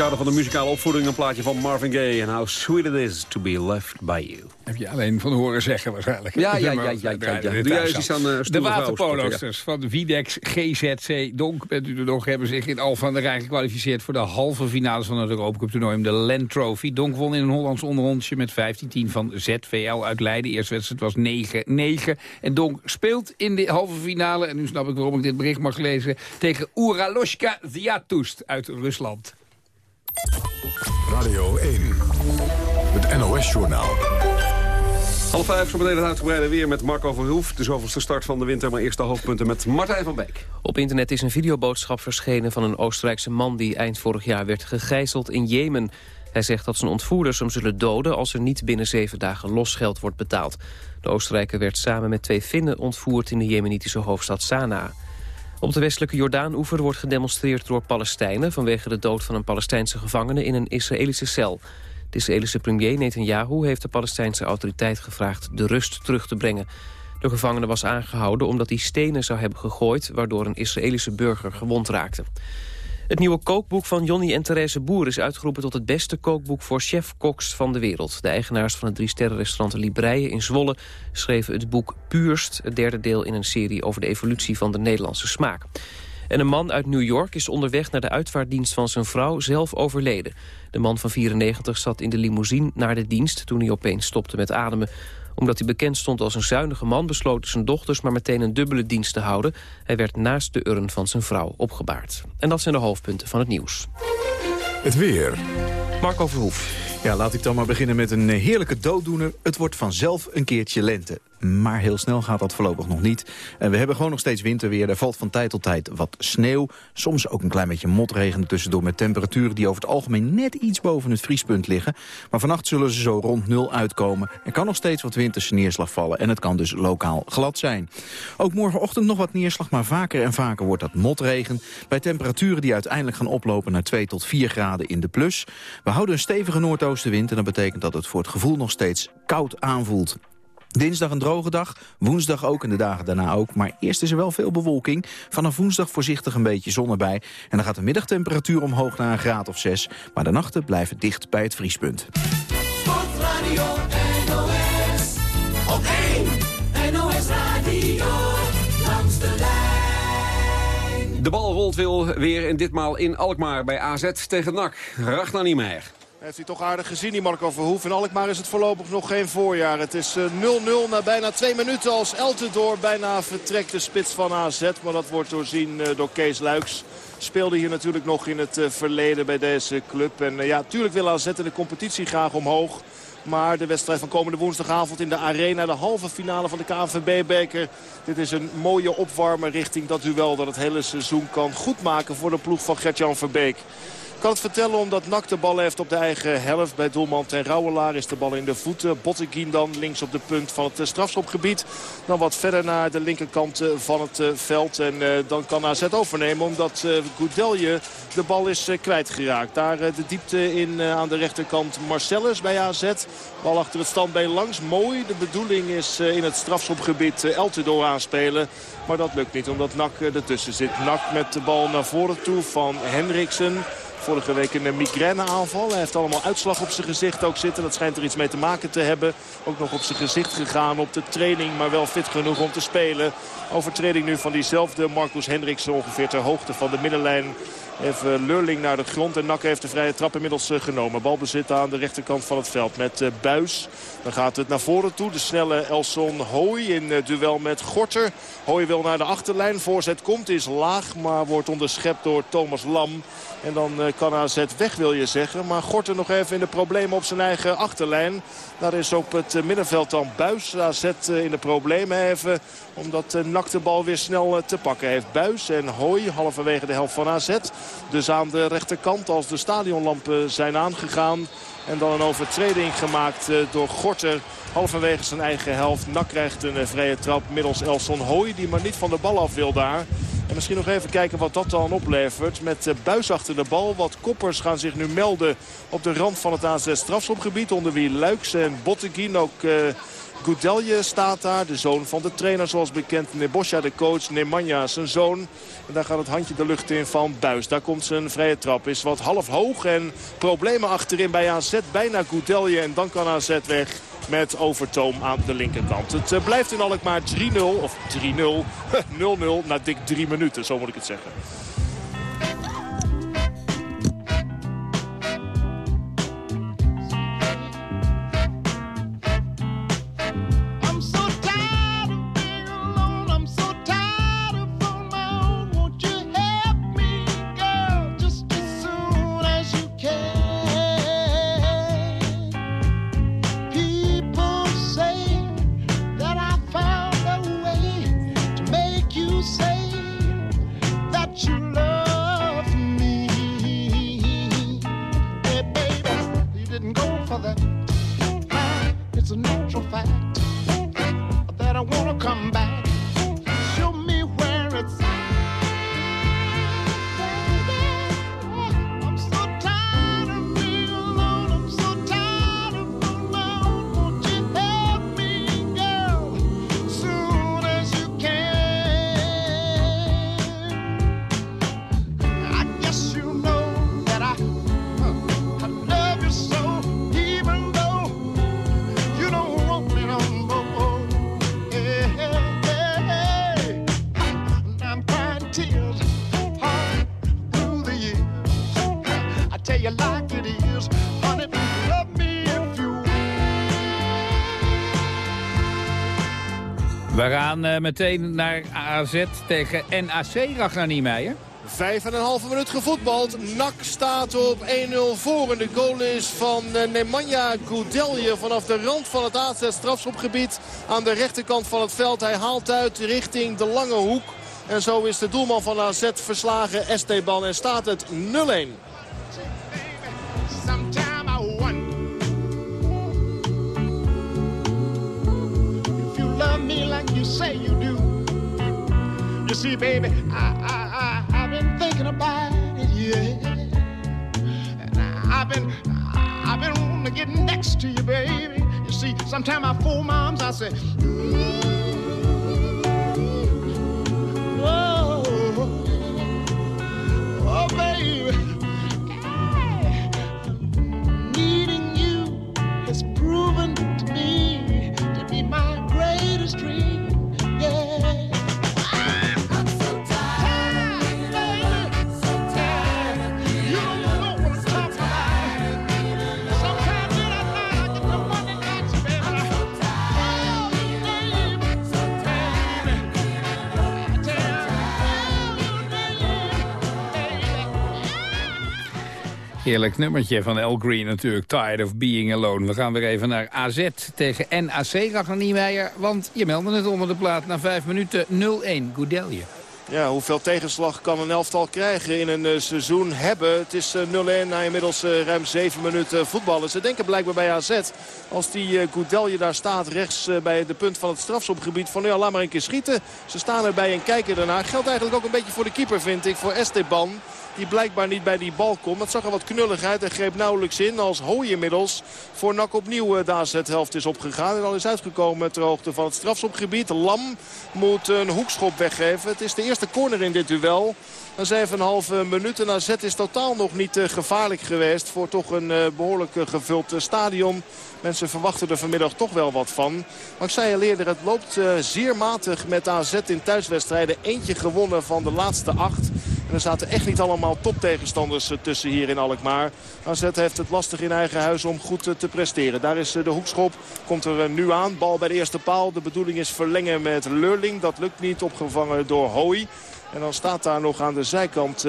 S8: Kader van de muzikale opvoeding een plaatje van Marvin Gaye. En How Sweet It Is To Be Left By You.
S6: Heb je alleen van horen zeggen waarschijnlijk.
S8: Ja, ja, ja, ja, ja, ja. Doe jij
S6: al.
S8: iets aan, eh,
S6: De
S8: stoere
S6: waterpoloosters van Videx GZC Donk, bent u er nog, hebben zich in Alphen aan de Rijn gekwalificeerd voor de halve finales van het Europacup toernooi om de Land Trophy. Donk won in een Hollands onderrondje met 15-10 van ZVL uit Leiden. De eerste wedstrijd was 9-9. En Donk speelt in de halve finale, en nu snap ik waarom ik dit bericht mag lezen, tegen Uraloshka Ziatust uit Rusland.
S14: Radio 1, het NOS-journaal.
S8: Half vijf, zo meteen het uitgebreide weer met Marco Verhoef. De zoveelste start van de winter, maar eerst de hoofdpunten met Martijn van Beek.
S15: Op internet is een videoboodschap verschenen van een Oostenrijkse man... die eind vorig jaar werd gegijzeld in Jemen. Hij zegt dat zijn ontvoerders hem zullen doden... als er niet binnen zeven dagen losgeld wordt betaald. De Oostenrijker werd samen met twee Finnen ontvoerd... in de jemenitische hoofdstad Sanaa. Op de westelijke Jordaan-oever wordt gedemonstreerd door Palestijnen... vanwege de dood van een Palestijnse gevangene in een Israëlische cel. De Israëlische premier Netanyahu heeft de Palestijnse autoriteit gevraagd... de rust terug te brengen. De gevangene was aangehouden omdat hij stenen zou hebben gegooid... waardoor een Israëlische burger gewond raakte. Het nieuwe kookboek van Jonny en Therese Boer is uitgeroepen tot het beste kookboek voor chef-koks van de wereld. De eigenaars van het drie-sterrenrestaurant Libreien in Zwolle schreven het boek Puurst, het derde deel in een serie over de evolutie van de Nederlandse smaak. En een man uit New York is onderweg naar de uitvaartdienst van zijn vrouw zelf overleden. De man van 94 zat in de limousine naar de dienst toen hij opeens stopte met ademen omdat hij bekend stond als een zuinige man... besloten zijn dochters maar meteen een dubbele dienst te houden. Hij werd naast de urn van zijn vrouw opgebaard. En dat zijn de hoofdpunten van het nieuws.
S14: Het weer.
S15: Marco Verhoef.
S16: Ja, laat ik dan maar beginnen met een heerlijke dooddoener. Het wordt vanzelf een keertje lente. Maar heel snel gaat dat voorlopig nog niet. En we hebben gewoon nog steeds winterweer. Er valt van tijd tot tijd wat sneeuw. Soms ook een klein beetje motregen tussendoor met temperaturen... die over het algemeen net iets boven het vriespunt liggen. Maar vannacht zullen ze zo rond nul uitkomen. Er kan nog steeds wat winterse neerslag vallen. En het kan dus lokaal glad zijn. Ook morgenochtend nog wat neerslag, maar vaker en vaker wordt dat motregen. Bij temperaturen die uiteindelijk gaan oplopen naar 2 tot 4 graden in de plus. We houden een stevige noordoostenwind en dat betekent dat het voor het gevoel nog steeds koud aanvoelt. Dinsdag een droge dag, woensdag ook en de dagen daarna ook. Maar eerst is er wel veel bewolking. Vanaf woensdag voorzichtig een beetje zon erbij. En dan gaat de middagtemperatuur omhoog naar een graad of 6. Maar de nachten blijven dicht bij het vriespunt.
S13: Sportradio NOS. Op 1 NOS Radio. Langs de lijn.
S8: De bal rolt wil weer en ditmaal in Alkmaar bij AZ tegen NAC. Ragnar Niemeyer.
S12: Heeft hij toch aardig gezien, die Marco Verhoef. In Alkmaar is het voorlopig nog geen voorjaar. Het is eh, 0-0 na bijna twee minuten als Eltendoor bijna vertrekt de spits van AZ. Maar dat wordt doorzien eh, door Kees Luiks. Speelde hier natuurlijk nog in het verleden bij deze club. En ja, natuurlijk wil AZ in de competitie graag omhoog. Maar de wedstrijd van komende woensdagavond in de Arena. De halve finale van de KNVB-beker. Dit is een mooie opwarmer richting dat duel dat het hele seizoen kan goedmaken voor de ploeg van Gertjan Verbeek kan het vertellen omdat Nak de bal heeft op de eigen helft. Bij doelman ten Rauwelaar is de bal in de voeten. Botteguin dan links op de punt van het eh, strafschopgebied. Dan wat verder naar de linkerkant eh, van het eh, veld. En dan kan AZ overnemen omdat Goudelje de bal is kwijtgeraakt. Daar de diepte in aan de rechterkant Marcellus bij AZ. Bal achter het standbeen langs. Mooi. De bedoeling is in het strafschopgebied Eltidoor aanspelen. Maar dat lukt niet omdat Nak ertussen zit. Nak met de bal naar voren toe van Hendriksen. Vorige week een migraineaanval. Hij heeft allemaal uitslag op zijn gezicht ook zitten. Dat schijnt er iets mee te maken te hebben. Ook nog op zijn gezicht gegaan op de training. Maar wel fit genoeg om te spelen. Overtreding nu van diezelfde Marcus Hendriksen ongeveer ter hoogte van de middenlijn. Even Lurling naar de grond. En Nakke heeft de vrije trap inmiddels eh, genomen. Balbezit aan de rechterkant van het veld met eh, Buis. Dan gaat het naar voren toe. De snelle Elson Hooy in eh, duel met Gorter. Hooy wil naar de achterlijn. Voorzet komt, is laag. Maar wordt onderschept door Thomas Lam. En dan kan AZ weg wil je zeggen. Maar Gorter nog even in de problemen op zijn eigen achterlijn. Daar is op het middenveld dan Buis. AZ in de problemen even. Omdat Nak de bal weer snel te pakken heeft. Buis en Hooy halverwege de helft van AZ. Dus aan de rechterkant als de stadionlampen zijn aangegaan. En dan een overtreding gemaakt eh, door Gorter. Halverwege zijn eigen helft. Nak krijgt een eh, vrije trap middels Elson Hooy. Die maar niet van de bal af wil daar. En misschien nog even kijken wat dat dan oplevert. Met eh, Buis achter de bal. Wat koppers gaan zich nu melden op de rand van het AZ strafschopgebied. Onder wie Luiks en Botteguin ook... Goudelje staat daar, de zoon van de trainer zoals bekend. Nebosja, de coach, Nemanja, zijn zoon. En daar gaat het handje de lucht in van Buis. Daar komt zijn vrije trap. Is wat half hoog en problemen achterin bij AZ. Bijna Goudelje en dan kan AZ weg met Overtoom aan de linkerkant. Het eh, blijft in Alkmaar 3-0, of 3-0, 0-0 [laughs] na dik drie minuten, zo moet ik het zeggen.
S6: Gaan uh, meteen naar AZ tegen NAC, Ragnar Niemeyer.
S12: Vijf en een halve minuut gevoetbald. NAC staat op 1-0 voor. En de goal is van uh, Nemanja Goudelje vanaf de rand van het AZ strafschopgebied. Aan de rechterkant van het veld. Hij haalt uit richting de lange hoek. En zo is de doelman van AZ verslagen Esteban en staat het 0-1. me like say you do. You see, baby, I, I, I, I've been thinking about it, yeah. And I, I've been, I've been wanting to get next to you, baby. You see, sometimes I fool moms, I say, oh, oh, baby. Needing you has proven to me to be my street. Yeah.
S6: Heerlijk nummertje van El Green natuurlijk. Tired of being alone. We gaan weer even naar AZ tegen NAC, Ragnar Niemeyer. Want je meldde het onder de plaat na vijf minuten 0-1. Goedelje.
S12: Ja, hoeveel tegenslag kan een elftal krijgen in een uh, seizoen hebben? Het is uh, 0-1 na inmiddels uh, ruim 7 minuten voetballen. Ze denken blijkbaar bij AZ, als die Goudelje daar staat rechts bij de punt van het strafschopgebied... van ja, laat maar een keer schieten. Ze staan erbij en kijken ernaar. Geldt eigenlijk ook een beetje voor de keeper, vind ik, voor Esteban die blijkbaar niet bij die bal komt. Dat zag er wat knullig uit en greep nauwelijks in. Als Hooi inmiddels voor NAC opnieuw de AZ-helft is opgegaan. En al is uitgekomen ter hoogte van het strafschopgebied. Lam moet een hoekschop weggeven. Het is de eerste corner in dit duel. Na 7,5 minuten. AZ is totaal nog niet gevaarlijk geweest voor toch een behoorlijk gevuld stadion. Mensen verwachten er vanmiddag toch wel wat van. Maar ik zei al eerder, het loopt zeer matig met AZ in thuiswedstrijden. Eentje gewonnen van de laatste acht. Er zaten echt niet allemaal toptegenstanders tussen hier in Alkmaar. AZ heeft het lastig in eigen huis om goed te presteren. Daar is de hoekschop. Komt er nu aan. Bal bij de eerste paal. De bedoeling is verlengen met Lurling. Dat lukt niet. Opgevangen door Hooi. En dan staat daar nog aan de zijkant...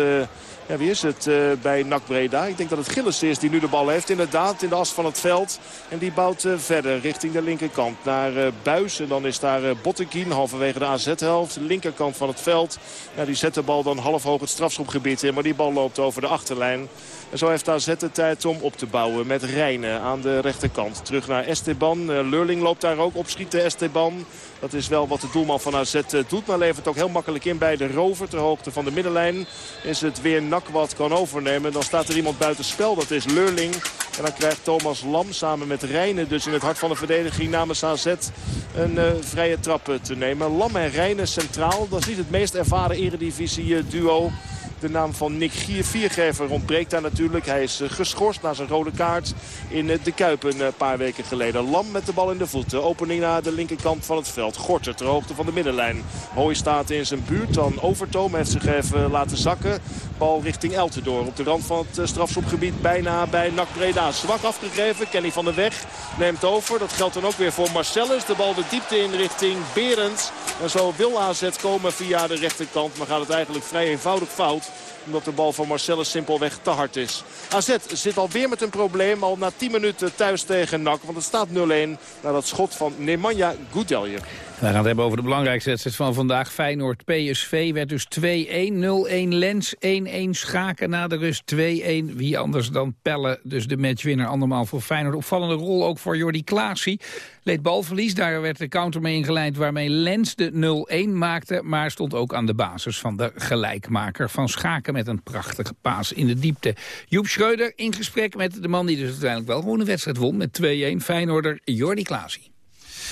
S12: ja, wie is het uh, bij NAC Breda? Ik denk dat het Gillis is die nu de bal heeft. Inderdaad, in de as van het veld. En die bouwt uh, verder richting de linkerkant naar Buis. En dan is daar uh, halverwege de AZ-helft. Linkerkant van het veld. Ja, die zet de bal dan half hoog het strafschopgebied in. Maar die bal loopt over de achterlijn. En zo heeft AZ de tijd om op te bouwen met Rijnen aan de rechterkant. Terug naar Esteban. Lurling loopt daar ook op. Schiet de Esteban. Dat is wel wat de doelman van AZ doet. Maar levert ook heel makkelijk in bij de rover. Ter hoogte van de middenlijn is het weer Nak wat kan overnemen. Dan staat er iemand buiten spel. Dat is Lurling. En dan krijgt Thomas Lam samen met Rijnen dus in het hart van de verdediging namens AZ een uh, vrije trap te nemen. Lam en Rijnen centraal. Dat is niet het meest ervaren eredivisie duo. De naam van Nick Gier, viergever, ontbreekt daar natuurlijk. Hij is geschorst na zijn rode kaart in de Kuip een paar weken geleden. Lam met de bal in de voeten. Opening naar de linkerkant van het veld. Gorter ter hoogte van de middenlijn. Hooi staat in zijn buurt. Dan Overtoom heeft zich even laten zakken. Bal richting Eltendoor. Op de rand van het strafschopgebied bijna bij NAC Breda. Zwak afgegeven. Kenny van der Weg neemt over. Dat geldt dan ook weer voor Marcellus. De bal de diepte in richting Berends. En zo wil AZ komen via de rechterkant. Maar gaat het eigenlijk vrij eenvoudig fout omdat de bal van Marcellus simpelweg te hard is. AZ zit alweer met een probleem. Al na 10 minuten thuis tegen NAC. Want het staat 0-1 na dat schot van Nemanja Goudelje.
S6: We gaan het hebben over de belangrijkste wedstrijd van vandaag. Feyenoord-PSV werd dus 2-1, 0-1 Lens, 1-1 Schaken na de rust 2-1. Wie anders dan Pelle, dus de matchwinner andermaal voor Feyenoord. Opvallende rol ook voor Jordi Klaasie. Leed balverlies, daar werd de counter mee ingeleid waarmee Lens de 0-1 maakte. Maar stond ook aan de basis van de gelijkmaker van Schaken met een prachtige paas in de diepte. Joep Schreuder in gesprek met de man die dus uiteindelijk wel gewoon een wedstrijd won met 2-1. Feyenoorder Jordi Klaasie.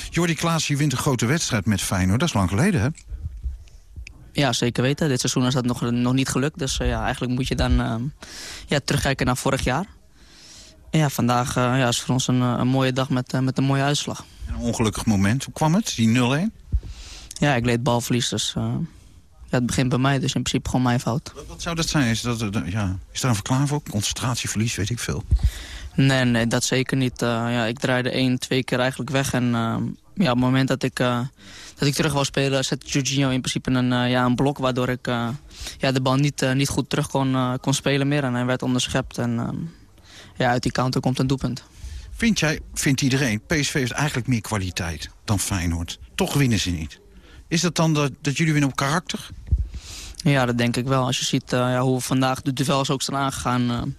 S11: Jordi Klaasie wint een grote wedstrijd met Feyenoord. Dat is lang geleden, hè?
S17: Ja, zeker weten. Dit seizoen is dat nog, nog niet gelukt. Dus uh, ja, eigenlijk moet je dan uh, ja, terugkijken naar vorig jaar. Ja, vandaag uh, ja, is voor ons een, een mooie dag met, met een mooie uitslag.
S11: Een ongelukkig moment. Hoe kwam het, die 0-1?
S17: Ja, ik leed balverlies, dus ja, het begint bij mij. Dus in principe gewoon mijn fout.
S11: Wat, wat zou dat zijn? Is, dat, ja, is daar een verklaring voor? Concentratieverlies, weet ik veel.
S17: Nee, nee, dat zeker niet. ja, ik draaide één, twee keer eigenlijk weg en ja, op het moment dat ik, dat ik terug wou spelen... zette Jorginho in principe een, ja, een blok... waardoor ik ja, de bal niet, niet goed terug kon, kon spelen meer. En hij werd onderschept. En ja, uit die counter komt een doelpunt.
S11: Vind jij, vindt iedereen, PSV heeft eigenlijk meer kwaliteit dan Feyenoord. Toch winnen ze niet. Is dat dan dat, dat jullie winnen op karakter?
S17: Ja, dat denk ik wel. Als je ziet ja, hoe we vandaag de duels ook zijn aangegaan...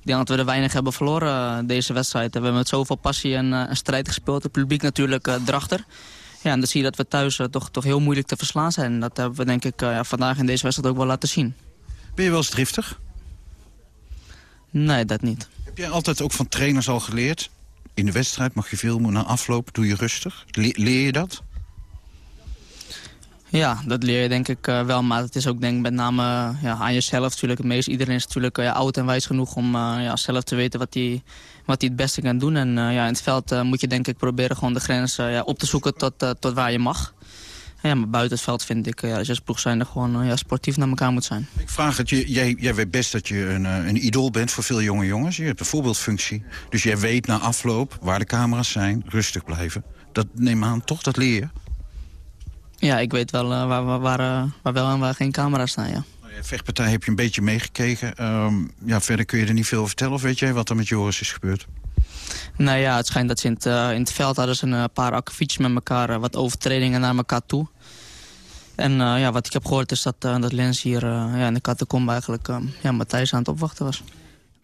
S17: Ik denk dat we er weinig hebben verloren deze wedstrijd. We hebben met zoveel passie en, uh, strijd gespeeld. Het publiek natuurlijk uh, erachter. Ja, en dan zie je dat we thuis uh, toch, toch heel moeilijk te verslaan zijn. En dat hebben we denk ik ja, vandaag in deze wedstrijd ook wel laten zien.
S11: Ben je wel eens driftig?
S17: Nee, dat niet.
S11: Heb jij altijd ook van trainers al geleerd? In de wedstrijd mag je filmen, na afloop doe je rustig. Le leer je dat?
S17: Ja, dat leer je denk ik uh, wel. Maar het is ook denk ik met name uh, ja, aan jezelf natuurlijk het meest. Iedereen is natuurlijk uh, oud en wijs genoeg om ja, zelf te weten wat hij wat het beste kan doen. En ja, in het veld moet je denk ik proberen gewoon de grens ja, op te zoeken tot, tot waar je mag. Ja, maar buiten het veld vind ik ja, als je als ploeg zijn er gewoon ja, sportief naar elkaar moet zijn.
S11: Ik vraag het, je, jij, jij weet best dat je een, een idool bent voor veel jonge jongens. Je hebt een voorbeeldfunctie. Dus jij weet na afloop waar de camera's zijn, rustig blijven. Dat neem aan, toch? Dat leer je?
S17: Ja, ik weet wel uh, waar, waar, waar, uh, waar wel en waar geen camera's staan, ja.
S11: Nou vechtpartij heb je een beetje meegekeken. Ehm, ja, verder kun je er niet veel over vertellen. Of weet jij wat er met Joris is gebeurd?
S17: Nou ja, het schijnt dat ze in het, eh, in het veld hadden ze een eh, paar akkefietjes met elkaar. eh, wat overtredingen naar elkaar toe. En eh, ja, wat ik heb gehoord is dat, eh, dat Lens hier eh, ja, in de catacombe eigenlijk ja, Matthijs aan het opwachten was.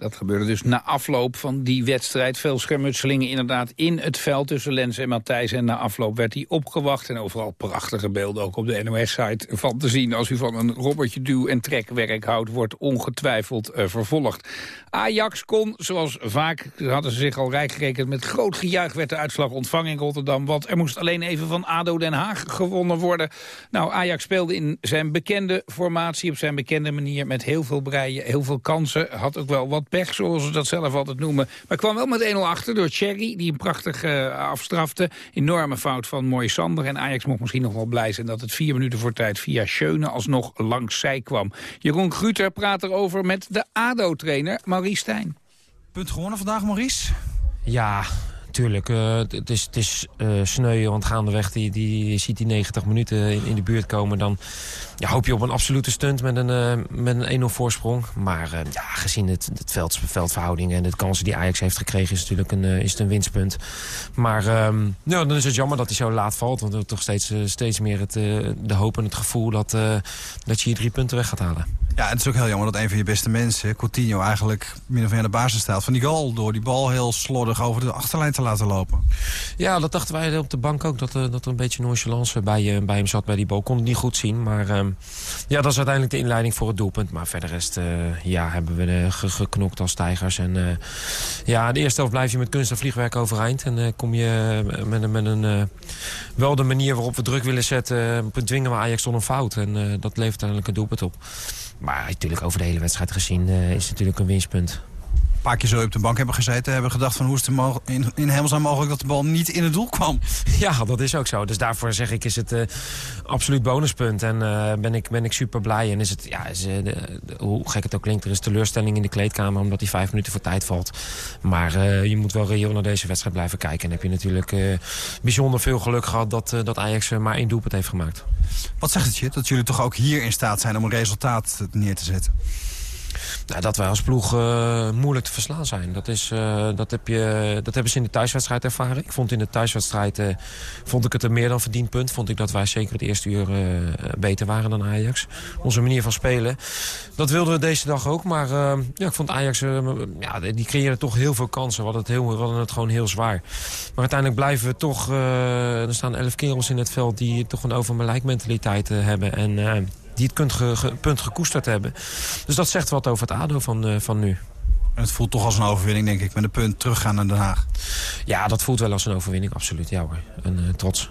S6: Dat gebeurde dus na afloop van die wedstrijd. Veel schermutselingen inderdaad in het veld tussen Lens en Matthijs. En na afloop werd hij opgewacht. En overal prachtige beelden ook op de NOS-site van te zien. Als u van een robbertje duw- en trekwerk houdt... wordt ongetwijfeld eh, vervolgd. Ajax kon, zoals vaak, hadden ze zich al rijk gerekend... met groot gejuich werd de uitslag ontvangen in Rotterdam. Want er moest alleen even van ADO Den Haag gewonnen worden. Nou, Ajax speelde in zijn bekende formatie... op zijn bekende manier met heel veel breien, heel veel kansen. Had ook wel wat pech, zoals ze dat zelf altijd noemen. Maar kwam wel met 1-0 achter door Cherry, die hem prachtig eh, afstrafte. Enorme fout van Mooi Sander. En Ajax mocht misschien nog wel blij zijn dat het vier minuten voor tijd... via Schöne alsnog langs zij kwam. Jeroen Gruter praat erover met de ADO-trainer Maurice Stijn.
S18: Punt gewonnen vandaag, Maurice?
S19: Ja, tuurlijk. eh, het is, het is eh sneu, want gaandeweg die, die, ziet die 90 minuten in, in de buurt komen. Dan ja, hoop je op een absolute stunt met een, eh, met een 1-0 voorsprong. Maar ja, gezien het, het veld, veldverhoudingen en de kansen die Ajax heeft gekregen... is natuurlijk een, is het een winstpunt. Maar ehm, ja, dan is het jammer dat hij zo laat valt. Want hebben toch steeds, steeds meer het, de hoop en het gevoel dat, dat je hier drie punten weg gaat halen.
S18: Ja, het is ook heel jammer dat een van je beste mensen, Coutinho, eigenlijk min of meer aan de basis staat van die goal. Door die bal heel slordig over de achterlijn te laten lopen.
S19: Ja, dat dachten wij op de bank ook. Dat, eh, dat er een beetje nonchalance bij, eh, bij hem zat bij die bal. Kon het niet goed zien. Maar ehm, ja, dat is uiteindelijk de inleiding voor het doelpunt. Maar verder rest, eh, ja, hebben we ge- geknokt als tijgers. En ja, de eerste helft blijf je met kunst en vliegwerk overeind. En kom je met, met een... wel de manier waarop we druk willen zetten... bedwingen we Ajax tot een fout. En dat levert uiteindelijk een doelpunt op. Maar natuurlijk over de hele wedstrijd gezien eh, is het natuurlijk een winstpunt.
S18: Een paar keer zo op de bank hebben gezeten. Hebben gedacht van hoe is het in, in hemelsnaam mogelijk dat de bal niet in het doel kwam.
S19: Ja, dat is ook zo. Dus daarvoor zeg ik, is het eh, absoluut bonuspunt. En eh, ben, ik, ben ik super blij. En is het, ja, is, eh, de- hoe gek het ook klinkt, er is teleurstelling in de kleedkamer... omdat hij vijf minuten voor tijd valt. Maar je moet wel reëel naar deze wedstrijd blijven kijken. En heb je natuurlijk bijzonder veel geluk gehad... dat, dat Ajax maar één doelpunt heeft gemaakt.
S18: Wat zegt het je dat jullie toch ook hier in staat zijn om een resultaat neer te zetten?
S19: Nou, dat wij als ploeg eh, moeilijk te verslaan zijn. Dat, is, eh, dat, heb je, dat hebben ze in de thuiswedstrijd ervaren. Ik vond in de thuiswedstrijd eh, vond ik het een meer dan verdiend punt. Vond ik dat wij zeker het eerste uur beter waren dan Ajax. Onze manier van spelen. Dat wilden we deze dag ook. Maar ja, ik vond Ajax, ja, die creëren toch heel veel kansen. We hadden, het heel, het gewoon heel zwaar. Maar uiteindelijk blijven we toch... er staan elf kerels in het veld die toch een over mentaliteit eh, hebben. En die het punt, ge- ge- punt gekoesterd hebben. Dus dat zegt wat over het ADO van, eh, van nu.
S18: En het voelt toch als een overwinning, denk ik, met een punt teruggaan naar Den Haag.
S19: Ja, dat voelt wel als een overwinning, absoluut. Ja hoor, en eh, trots.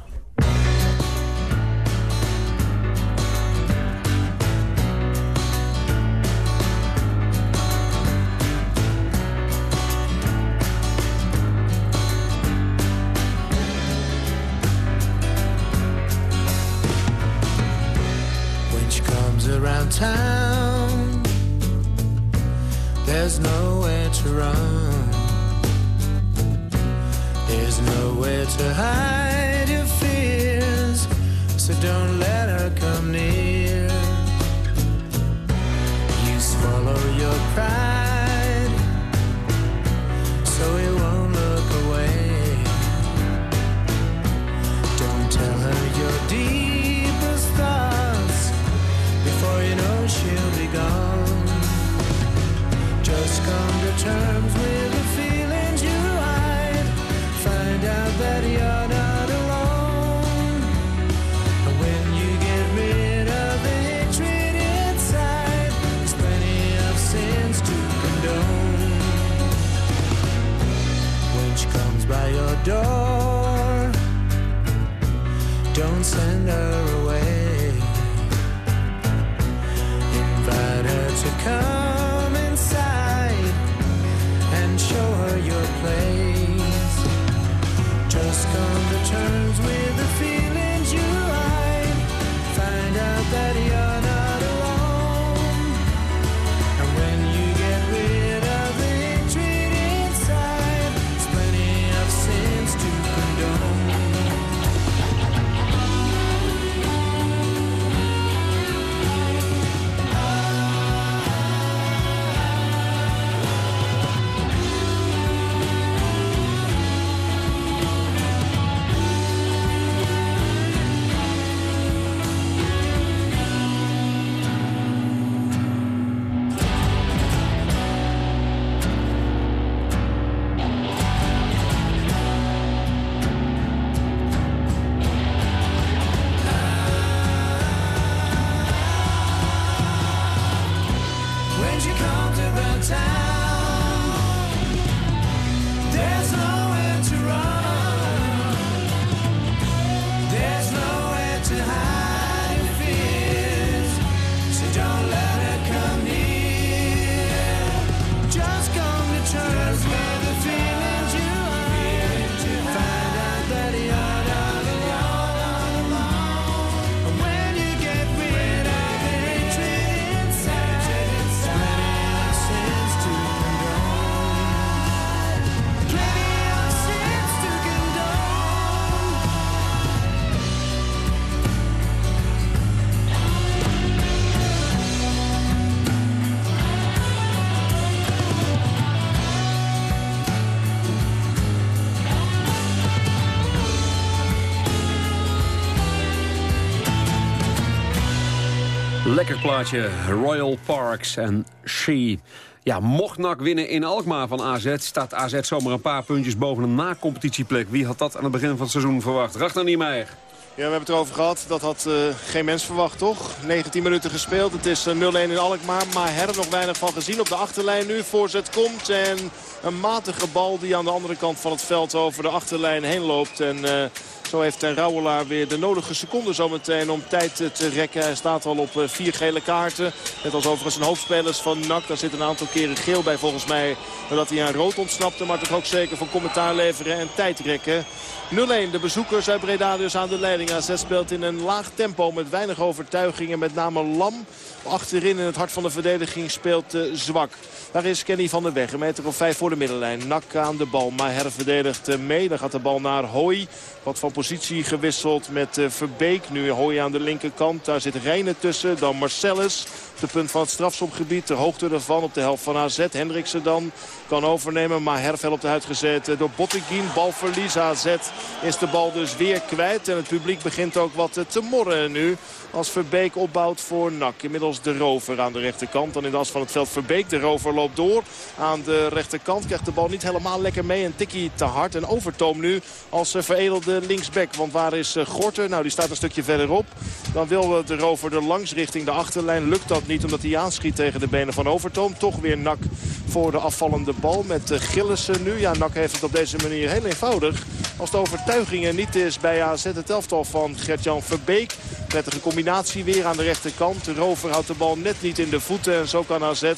S8: Lekker plaatje, Royal Parks en She. Ja, mocht NAC winnen in Alkmaar van AZ... staat AZ zomaar een paar puntjes boven een na-competitieplek. Wie had dat aan het begin van het seizoen verwacht? Ragnar Niemeyer.
S12: Ja, we hebben het erover gehad. Dat had uh, geen mens verwacht, toch? 19 minuten gespeeld. Het is uh, 0-1 in Alkmaar. Maar her nog weinig van gezien. Op de achterlijn nu. Voorzet komt. En een matige bal die aan de andere kant van het veld over de achterlijn heen loopt. En uh, zo heeft Ten Rauwelaar weer de nodige seconden zometeen om tijd te rekken. Hij staat al op vier gele kaarten. Net als overigens zijn hoofdspelers van NAC. Daar zit een aantal keren geel bij volgens mij. Doordat hij aan rood ontsnapte. Maar toch ook zeker van commentaar leveren en tijd rekken. 0-1 de bezoekers uit Breda dus aan de leiding. AZ speelt in een laag tempo met weinig overtuigingen. Met name Lam achterin in het hart van de verdediging speelt zwak. Daar is Kenny van der Weg. Een meter of vijf voor de middenlijn. Nak aan de bal. Maar herverdedigt mee. Dan gaat de bal naar Hooi. Wat van positie gewisseld met uh, Verbeek. Nu Hooi aan de linkerkant. Daar zit Reine tussen. Dan Marcellus. De punt van het strafschopgebied. De hoogte ervan op de helft van AZ. Hendriksen dan kan overnemen. Maar Hervel op de huid gezet door Botteguin. Balverlies AZ is de bal dus weer kwijt. En het publiek begint ook wat te morren nu. Als Verbeek opbouwt voor NAC. Inmiddels de rover aan de rechterkant. Dan in de as van het veld Verbeek. De rover loopt door aan de rechterkant. Krijgt de bal niet helemaal lekker mee. Een tikkie te hard. En overtoom nu als veredelde linksback. Want waar is Gorter? Nou, die staat een stukje verderop. Dan wil de rover er langs richting de achterlijn. Lukt dat niet omdat hij aanschiet tegen de benen van Overtoom. Toch weer NAC voor de afvallende bal met Gillissen nu. Ja, NAC heeft het op deze manier heel eenvoudig. Als de overtuigingen niet is bij AZ het elftal van Gert-Jan Verbeek. Prettige combinatie weer aan de rechterkant. Rover houdt de bal net niet in de voeten. En zo kan AZ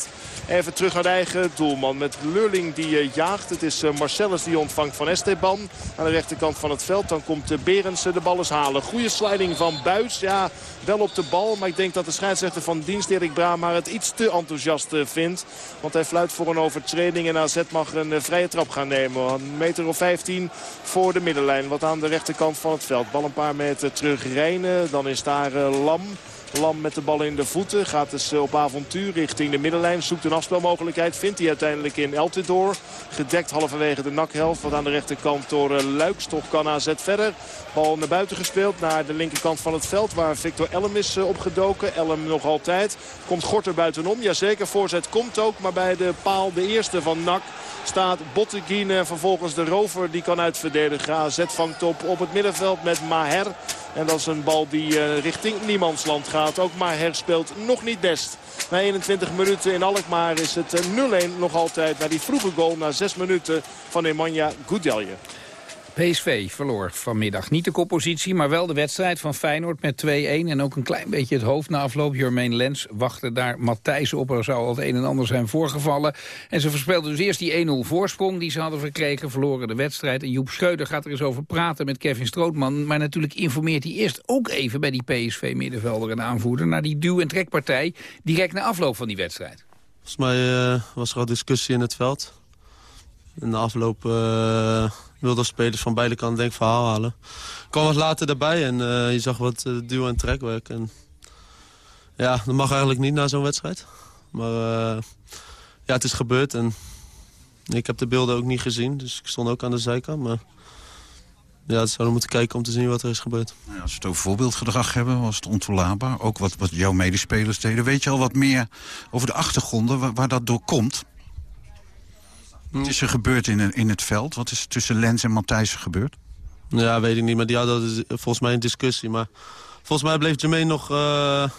S12: even terug naar de eigen doelman. Met Lurling die uh, jaagt. Het is uh, Marcellus die ontvangt van Esteban. Aan de rechterkant van het veld. Dan komt Berendsen de bal eens halen. Goede sliding van Buis. Ja, wel op de bal. Maar ik denk dat de scheidsrechter van dienst Erik Brama het iets te enthousiast vindt. Want hij fluit voor een overtreding. En AZ mag een vrije trap gaan nemen. Een meter of 15 voor de middenlijn. Wat aan de rechterkant van het veld. Bal een paar meter terug rijnen. Dan is daar Lam. Lam met de bal in de voeten. Gaat dus op avontuur richting de middenlijn. Zoekt een afspelmogelijkheid. Vindt hij uiteindelijk in Eltidoor. Gedekt halverwege de nakhelft. Wat aan de rechterkant door Luiks. Toch kan AZ verder. Bal naar buiten gespeeld. Naar de linkerkant van het veld. Waar Victor Elm is opgedoken. Elm nog altijd. Komt Gorter buitenom. Jazeker, voorzet komt ook. Maar bij de paal de eerste van NAC staat Botteguin. En vervolgens de rover die kan uitverdedigen. AZ vangt op op het middenveld met Maher. En dat is een bal die uh, richting Niemandsland gaat. Ook Maher speelt nog niet best. Na 21 minuten in Alkmaar is het 0-1 nog altijd. Na die vroege goal na 6 minuten van Emanja Goudelje.
S6: PSV verloor vanmiddag niet de koppositie, maar wel de wedstrijd van Feyenoord met 2-1. En ook een klein beetje het hoofd na afloop. Jermaine Lens wachtte daar Matthijs op. Er zou al het een en ander zijn voorgevallen. En ze verspeelden dus eerst die 1-0 voorsprong die ze hadden verkregen. Verloren de wedstrijd. En Joep Schreuder gaat er eens over praten met Kevin Strootman. Maar natuurlijk informeert hij eerst ook even bij die PSV-middenvelder en aanvoerder... naar die duw- en trekpartij direct na afloop van die wedstrijd.
S20: Volgens mij uh, was er al discussie in het veld. In de afloop... Uh wilde spelers van beide kanten denk verhaal halen. Ik kwam wat later erbij en uh, je zag wat uh, duw- en trekwerk. Ja, dat mag eigenlijk niet na zo'n wedstrijd. Maar ja, het is gebeurd en ik heb de beelden ook niet gezien. Dus ik stond ook aan de zijkant. Maar ja, we zouden moeten kijken om te zien wat er is gebeurd.
S11: Nou als we het over voorbeeldgedrag hebben, was het ontoelaatbaar. Ook wat, wat jouw medespelers deden. Weet je al wat meer over de achtergronden waar dat door komt? Wat is er gebeurd in, in het veld? Wat is er tussen Lens en Matthijs gebeurd?
S20: Ja, weet ik niet. Maar die hadden volgens mij een discussie. Maar volgens mij bleef Jermaine nog, uh,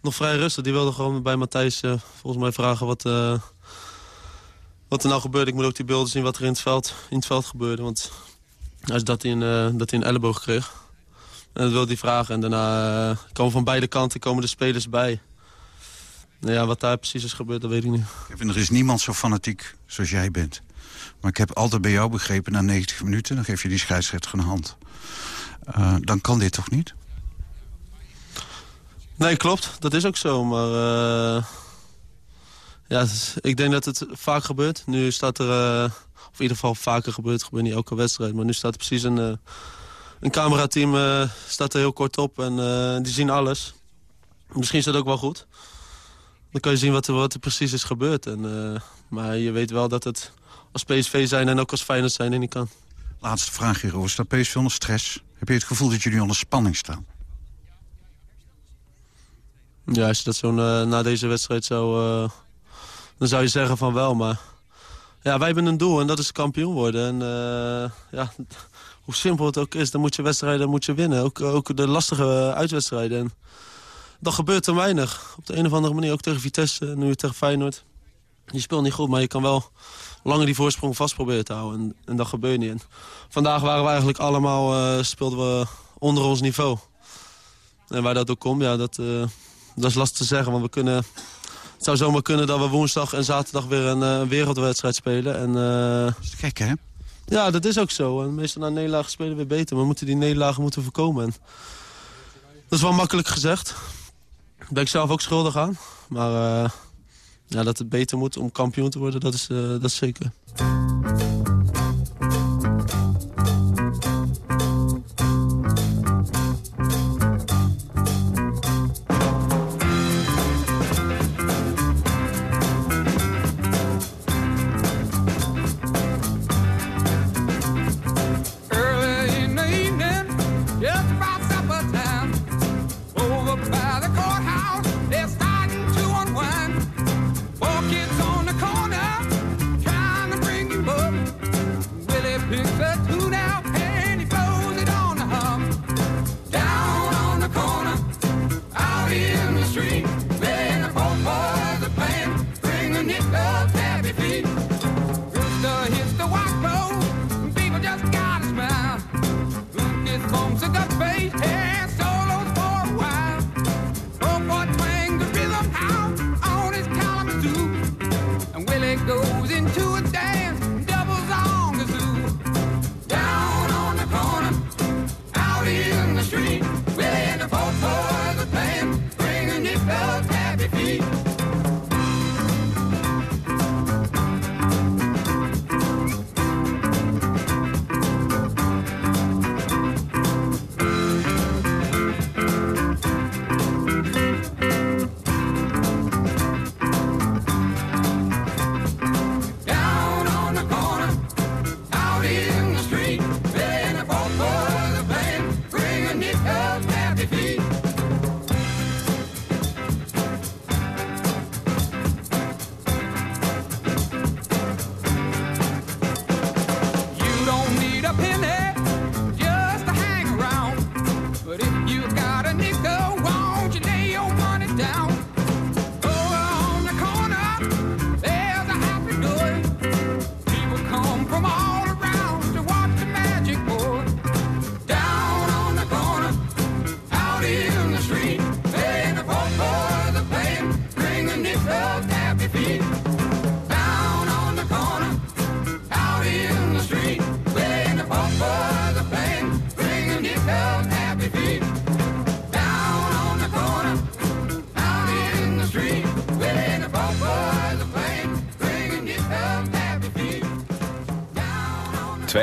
S20: nog vrij rustig. Die wilde gewoon bij Matthijs uh, volgens mij vragen wat, wat er nou gebeurde. Ik moet ook die beelden zien wat er in het veld, in het veld gebeurde. Want is dat hij een, dat hij een elleboog kreeg. En dat wilde hij vragen. En daarna komen van beide kanten komen de spelers bij. Ja, wat daar precies is gebeurd, dat weet ik niet.
S11: Kevin, er is niemand zo fanatiek zoals jij bent. Maar ik heb altijd bij jou begrepen, na 90 minuten... dan geef je die scheidsrechter een hand. Uh, dan kan dit toch niet?
S20: Nee, klopt. Dat is ook zo. Maar uh, ja, ik denk dat het vaak gebeurt. Nu staat er, uh, of in ieder geval vaker gebeurt, het gebeurt niet elke wedstrijd. Maar nu staat er precies een, een camerateam staat er heel kort op en die zien alles. Misschien is dat ook wel goed. Dan kan je zien wat er, wat er precies is gebeurd. En, uh, maar je weet wel dat het als PSV zijn en ook als Feyenoord zijn en niet kan.
S11: Laatste vraag hierover. Staat PSV onder stress? Heb je het gevoel dat jullie onder spanning staan?
S21: Ja, als je dat zo eh, na deze wedstrijd zou... eh, dan zou je zeggen van wel, maar... Ja, wij hebben een doel en dat is kampioen worden. En eh, ja, hoe simpel het ook is, dan moet je wedstrijden moet je winnen. Ook, ook de lastige uitwedstrijden. En dat gebeurt te weinig. Op de een of andere manier, ook tegen Vitesse, nu tegen Feyenoord. Je speelt niet goed, maar je kan wel langer die voorsprong vast proberen te houden. En, en dat gebeurt niet. En vandaag waren we eigenlijk allemaal, eh, speelden we onder ons niveau. En waar dat ook komt, ja, dat, eh, dat is lastig te zeggen. Want we kunnen, het zou zomaar kunnen dat we woensdag en zaterdag weer een eh, wereldwedstrijd spelen. En,
S11: dat is gek, hè?
S21: Ja, dat is ook zo. En meestal na nederlagen spelen we weer beter. We moeten die nederlagen moeten voorkomen. En dat is wel makkelijk gezegd. Ben ik zelf ook schuldig aan. Maar eh, ja, dat het beter moet om kampioen te worden, dat is, eh, dat is zeker.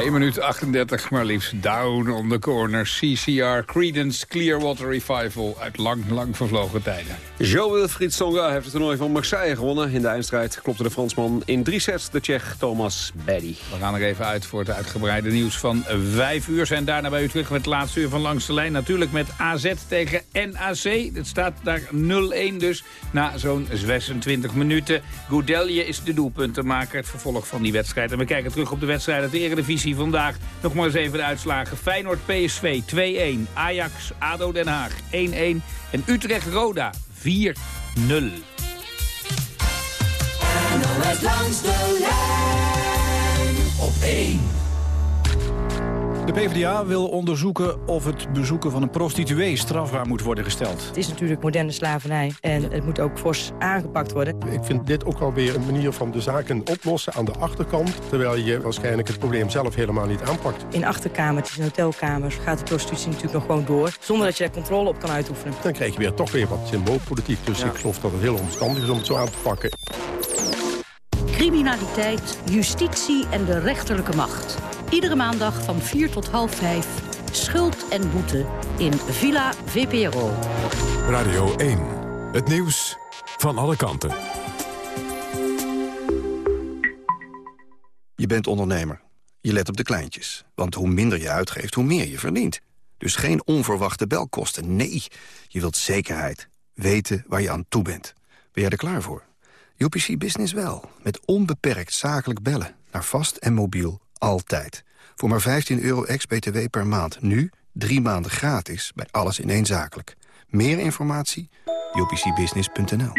S6: 2 minuten 38, maar liefst Down on the Corner. CCR, Creedence, Clearwater Revival uit lang, lang vervlogen tijden.
S8: Jo-Wilfried Songa heeft het toernooi van Marseille gewonnen. In de eindstrijd klopte de Fransman in drie sets de Tsjech Thomas Berdy.
S6: We gaan er even uit voor het uitgebreide nieuws van 5 uur. Zijn daarna bij u terug met het laatste uur van Langs de Lijn. Natuurlijk met AZ tegen NAC. Het staat daar 0-1 dus na zo'n 26 minuten. Goudelje is de doelpuntenmaker. Het vervolg van die wedstrijd. En we kijken terug op de wedstrijd uit de Eredivisie vandaag. Nog maar eens even de uitslagen. Feyenoord PSV 2-1. Ajax ADO Den Haag 1-1. En Utrecht Roda 4-0.
S13: NOS langs de lijn op 1.
S22: De PvdA wil onderzoeken of het bezoeken van een prostituee strafbaar moet worden gesteld.
S23: Het is natuurlijk moderne slavernij en het moet ook fors aangepakt worden.
S24: Ik vind dit ook alweer een manier van de zaken oplossen aan de achterkant... terwijl je waarschijnlijk het probleem zelf helemaal niet aanpakt.
S23: In achterkamertjes en hotelkamers gaat de prostitutie natuurlijk nog gewoon door... zonder dat je daar controle op kan uitoefenen.
S24: Dan krijg je weer toch weer wat symboolpolitiek. Dus ik geloof dat het heel onverstandig is om het zo aan te pakken.
S25: Criminaliteit, justitie en de rechterlijke macht. Iedere maandag van 4 tot half 5. Schuld en boete in Villa VPRO.
S14: Radio 1. Het nieuws van alle kanten.
S26: Je bent ondernemer. Je let op de kleintjes. Want hoe minder je uitgeeft, hoe meer je verdient. Dus geen onverwachte belkosten. Nee, je wilt zekerheid. Weten waar je aan toe bent. Ben jij er klaar voor? UPC Business wel. Met onbeperkt zakelijk bellen. Naar vast en mobiel. Altijd. Voor maar 15 euro ex-BTW per maand. Nu drie maanden gratis bij alles in één zakelijk. Meer informatie? upcbusiness.nl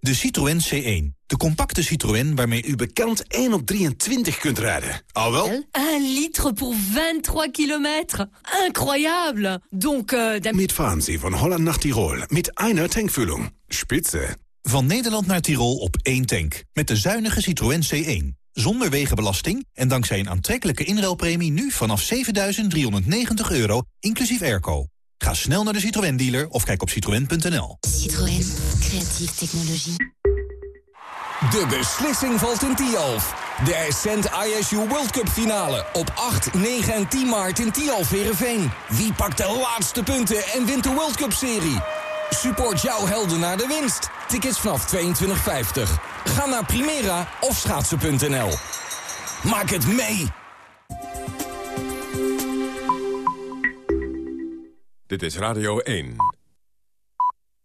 S27: De Citroën C1. De compacte Citroën waarmee u bekend 1 op 23 kunt rijden. Al wel?
S13: 1 litre pour 23 kilometer. Incroyable. Donc, euh,
S27: Mitfahren Sie von Holland nach Tirol mit einer Tankfüllung. Spitze. Van Nederland naar Tirol op één tank. Met de zuinige Citroën C1. Zonder wegenbelasting en dankzij een aantrekkelijke inruilpremie... nu vanaf 7.390 euro, inclusief airco. Ga snel naar de Citroën-dealer of kijk op citroën.nl.
S28: Citroën. Creatieve technologie.
S3: De beslissing valt in Tialf. De Ascent ISU World Cup finale op 8, 9 en 10 maart in Tialf Heerenveen. Wie pakt de laatste punten en wint de World Cup serie? Support jouw helden naar de winst. Tickets vanaf 22,50. Ga naar Primera of schaatsen.nl. Maak het mee!
S14: Dit is Radio 1.